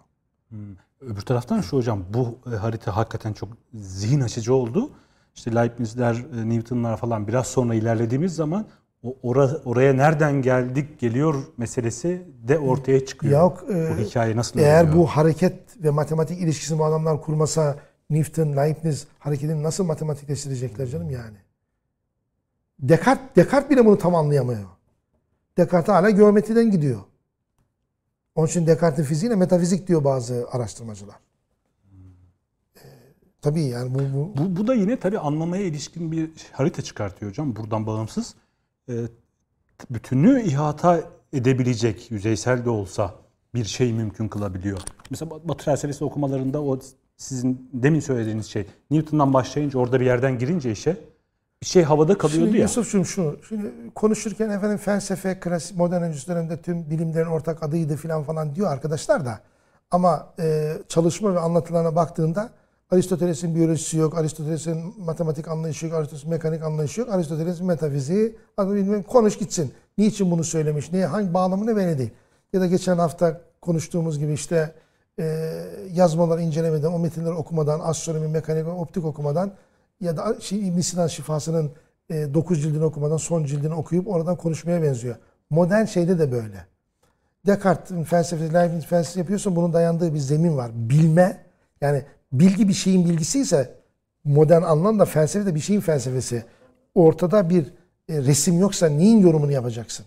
Hmm. Öbür taraftan şu hocam bu e, harita hakikaten çok zihin açıcı oldu. İşte Leibniz'ler, e, Newton'lar falan biraz sonra ilerlediğimiz zaman o ora, oraya nereden geldik geliyor meselesi de ortaya çıkıyor. Yok, e, bu hikaye nasıl Eğer oluyor? bu hareket ve matematik ilişkisini bu adamlar kurmasa Newton, Leibniz hareketini nasıl matematikleştirecekler canım yani? Descartes, Descartes bile bunu tam anlayamıyor. Descartes hala geometriden gidiyor. Onun için Descartes'in fiziğine metafizik diyor bazı araştırmacılar. Tabii yani bu, bu... bu... Bu da yine tabii anlamaya ilişkin bir harita çıkartıyor hocam. Buradan bağımsız. Ee, bütünlüğü ihata edebilecek, yüzeysel de olsa bir şey mümkün kılabiliyor. Mesela Batı felsefesi okumalarında o sizin demin söylediğiniz şey Newton'dan başlayınca orada bir yerden girince işe bir şey havada kalıyordu şimdi ya. Yusuf'cum şunu, şimdi konuşurken efendim felsefe, klasik modern öncüsü dönemde tüm bilimlerin ortak adıydı falan falan diyor arkadaşlar da. Ama e, çalışma ve anlatılarına baktığında Aristoteles'in biyolojisi yok, Aristoteles'in matematik anlayışı yok, Aristoteles'in mekanik anlayışı yok, Aristoteles'in metafiziği, konuş gitsin. Niçin bunu söylemiş, niye, hangi bağlamı ne belli değil. Ya da geçen hafta konuştuğumuz gibi işte e, yazmaları incelemeden, o metinleri okumadan, astronomi, mekanik, optik okumadan ya da şey, İbn Sina şifasının e, 9 cildini okumadan son cildini okuyup oradan konuşmaya benziyor. Modern şeyde de böyle. Descartes'in felsefesi, Leibniz felsefesi yapıyorsun bunun dayandığı bir zemin var. Bilme yani bilgi bir şeyin bilgisi ise modern anlamda felsefe de bir şeyin felsefesi. Ortada bir e, resim yoksa neyin yorumunu yapacaksın?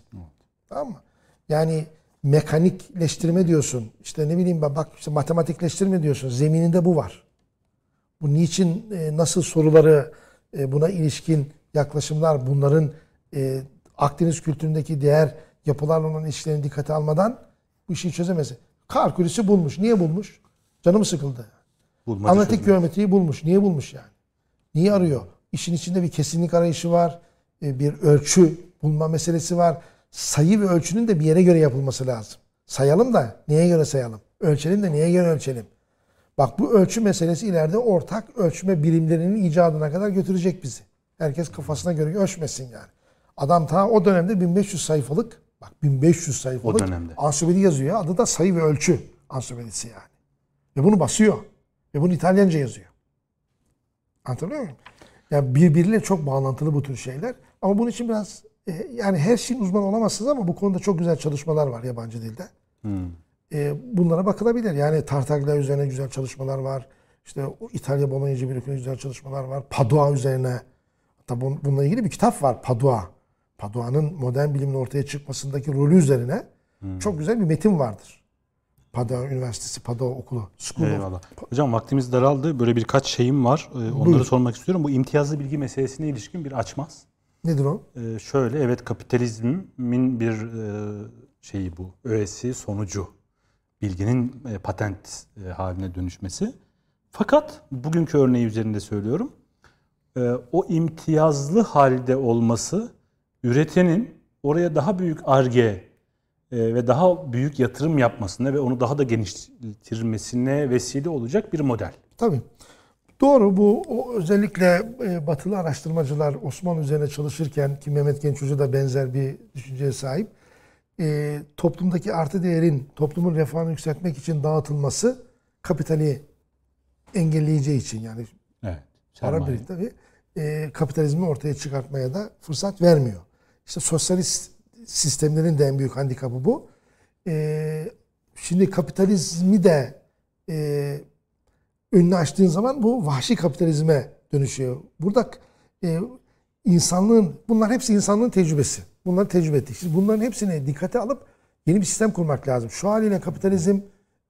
Tamam mı? Yani mekanikleştirme diyorsun. İşte ne bileyim bak işte matematikleştirme diyorsun. Zemininde bu var. Bu niçin e, nasıl soruları e, buna ilişkin yaklaşımlar bunların Akdeniz kültüründeki diğer yapılarla olan ilişkilerini dikkate almadan bu işi çözemez. Kalkülüsü bulmuş. Niye bulmuş? Canım sıkıldı. Bulmaca Analitik çözmek. geometriyi bulmuş. Niye bulmuş yani? Niye arıyor? İşin içinde bir kesinlik arayışı var. Bir ölçü bulma meselesi var. Sayı ve ölçünün de bir yere göre yapılması lazım. Sayalım da neye göre sayalım? Ölçelim de neye göre ölçelim? Bak bu ölçü meselesi ileride ortak ölçme birimlerinin icadına kadar götürecek bizi. Herkes kafasına göre ölçmesin yani. Adam ta o dönemde 1500 sayfalık bak 1500 sayfalık ansiklopedi yazıyor. Adı da sayı ve ölçü ansiklopedisi yani. Ve bunu basıyor. Ve bunu İtalyanca yazıyor. Anlatabiliyor muyum? Yani birbiriyle çok bağlantılı bu tür şeyler. Ama bunun için biraz e, yani her şeyin uzman olamazsınız ama bu konuda çok güzel çalışmalar var yabancı dilde. Hmm e, bunlara bakılabilir. Yani Tartaglia üzerine güzel çalışmalar var. İşte İtalya Bologna Cebirlik'in güzel çalışmalar var. Padua üzerine. Hatta bununla ilgili bir kitap var. Padua. Padua'nın modern bilimin ortaya çıkmasındaki rolü üzerine hmm. çok güzel bir metin vardır. Padua Üniversitesi, Padua Okulu. School Eyvallah. Hocam vaktimiz daraldı. Böyle birkaç şeyim var. Ee, onları Buyur. sormak istiyorum. Bu imtiyazlı bilgi meselesine ilişkin bir açmaz. Nedir o? Ee, şöyle evet kapitalizmin bir e, şeyi bu. Öğesi, sonucu bilginin e, patent e, haline dönüşmesi. Fakat bugünkü örneği üzerinde söylüyorum. E, o imtiyazlı halde olması üretenin oraya daha büyük arge ve daha büyük yatırım yapmasına ve onu daha da geliştirmesine vesile olacak bir model. Tabii. Doğru bu özellikle batılı araştırmacılar Osmanlı üzerine çalışırken ki Mehmet Genç Hoca da benzer bir düşünceye sahip e, toplumdaki artı değerin toplumun refahını yükseltmek için dağıtılması kapitali engelleyeceği için yani evet, para birikti tabii e, kapitalizmi ortaya çıkartmaya da fırsat vermiyor. İşte sosyalist sistemlerin de en büyük handikapı bu. E, şimdi kapitalizmi de e, önünü açtığın zaman bu vahşi kapitalizme dönüşüyor. Burada e, insanlığın, bunlar hepsi insanlığın tecrübesi. Bunları tecrübe ettik. Şimdi bunların hepsini dikkate alıp yeni bir sistem kurmak lazım. Şu haliyle kapitalizm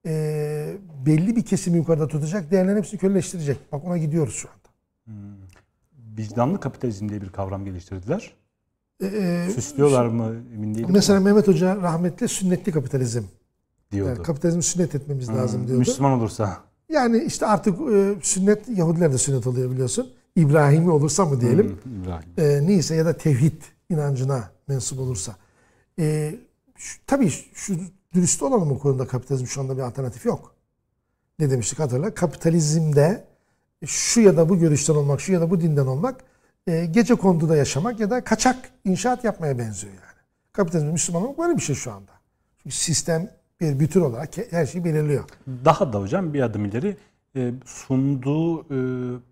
e, belli bir kesimi yukarıda tutacak, diğerlerin hepsini köleleştirecek. Bak ona gidiyoruz şu anda. Hmm. vicdanlı kapitalizm diye bir kavram geliştirdiler. Ee, Süslüyorlar mı emin değilim. Mesela Mehmet Hoca rahmetli sünnetli kapitalizm. diyordu. Yani kapitalizmi sünnet etmemiz lazım Hmm, diyordu. Müslüman olursa. Yani işte artık e, sünnet Yahudiler de sünnet oluyor biliyorsun. İbrahimi olursa mı diyelim. Hmm, İbrahim. E, neyse ya da tevhid inancına mensup olursa. E, şu, tabii şu dürüst olalım o konuda kapitalizm şu anda bir alternatif yok. Ne demiştik hatırla. Kapitalizmde şu ya da bu görüşten olmak, şu ya da bu dinden olmak e, gece konduda yaşamak ya da kaçak inşaat yapmaya benziyor yani. Kapitalizm Müslüman olmak böyle bir şey şu anda. Çünkü sistem bir bütün olarak her şeyi belirliyor. Daha da hocam bir adım ileri e, sunduğu e,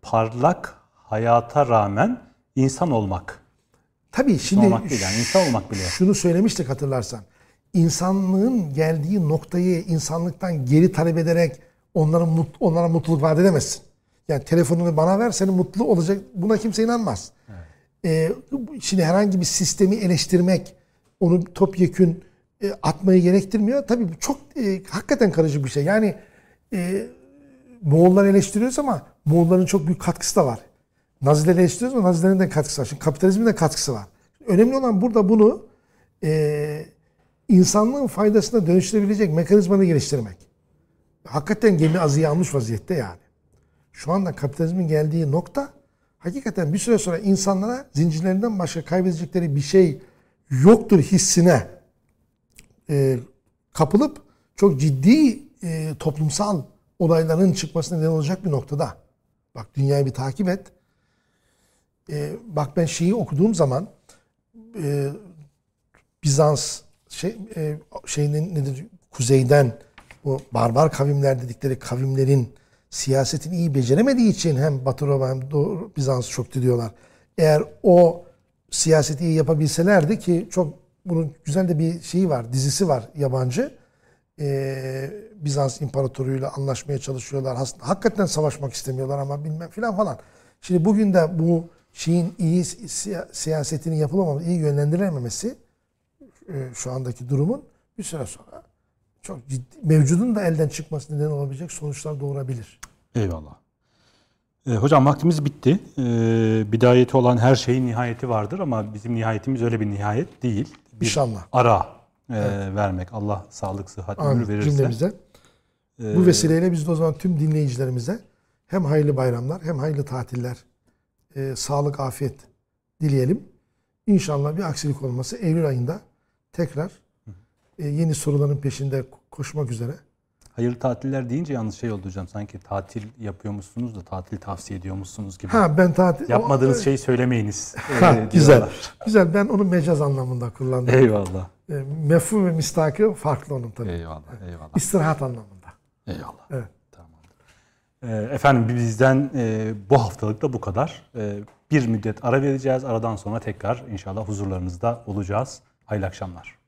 parlak hayata rağmen insan olmak. Tabii şimdi olmak değil yani, insan olmak bile. Şunu söylemiştik hatırlarsan. İnsanlığın geldiği noktayı insanlıktan geri talep ederek onlara, mut, onlara mutluluk vaat edemezsin. Yani telefonunu bana ver senin mutlu olacak. Buna kimse inanmaz. Ee, şimdi herhangi bir sistemi eleştirmek, onu topyekün e, atmayı gerektirmiyor. Tabii bu çok e, hakikaten karışık bir şey. Yani e, Moğolları eleştiriyoruz ama Moğolların çok büyük katkısı da var. Nazileri eleştiriyoruz ama Nazilerin de katkısı var. Şimdi kapitalizmin de katkısı var. Önemli olan burada bunu e, insanlığın faydasına dönüştürebilecek mekanizmanı geliştirmek. Hakikaten gemi azıya almış vaziyette yani. Şu anda kapitalizmin geldiği nokta hakikaten bir süre sonra insanlara zincirlerinden başka kaybedecekleri bir şey yoktur hissine e, kapılıp çok ciddi e, toplumsal olayların çıkmasına neden olacak bir noktada. Bak dünyayı bir takip et. E, bak ben şeyi okuduğum zaman e, Bizans şey e, şeyinin nedir kuzeyden bu barbar kavimler dedikleri kavimlerin siyasetini iyi beceremediği için hem Batı Roma hem Doğu Bizans çok diyorlar. Eğer o siyaseti iyi yapabilselerdi ki çok bunun güzel de bir şeyi var, dizisi var yabancı. Ee, Bizans imparatoruyla anlaşmaya çalışıyorlar. Aslında hakikaten savaşmak istemiyorlar ama bilmem filan falan. Şimdi bugün de bu şeyin iyi siya- siyasetinin yapılamaması, iyi yönlendirilememesi e, şu andaki durumun bir süre sonra çok ciddi mevcudun da elden çıkması neden olabilecek sonuçlar doğurabilir. Eyvallah. E, hocam vaktimiz bitti. E, bidayeti olan her şeyin nihayeti vardır ama bizim nihayetimiz öyle bir nihayet değil. Bir İnşallah. ara e, vermek. Allah sağlık, sıhhat, ömür Amin verirse. cümlemize. Bu vesileyle biz de o zaman tüm dinleyicilerimize hem hayırlı bayramlar hem hayırlı tatiller, e, sağlık, afiyet dileyelim. İnşallah bir aksilik olması Eylül ayında tekrar e, yeni soruların peşinde koşmak üzere. Hayırlı tatiller deyince yalnız şey oldu hocam. Sanki tatil yapıyormuşsunuz da tatil tavsiye ediyormuşsunuz gibi. Ha ben tatil... Yapmadığınız o- şeyi söylemeyiniz. [laughs] e, Ha, güzel. Güzel. Ben onu mecaz anlamında kullandım. Eyvallah. E, mefhum ve mistakı farklı onun tabii. Eyvallah. Eyvallah. İstirahat anlamında. Eyvallah. Evet. Tamamdır. Ee, efendim bizden e, bu haftalık da bu kadar. E, bir müddet ara vereceğiz. Aradan sonra tekrar inşallah huzurlarınızda olacağız. Hayırlı akşamlar.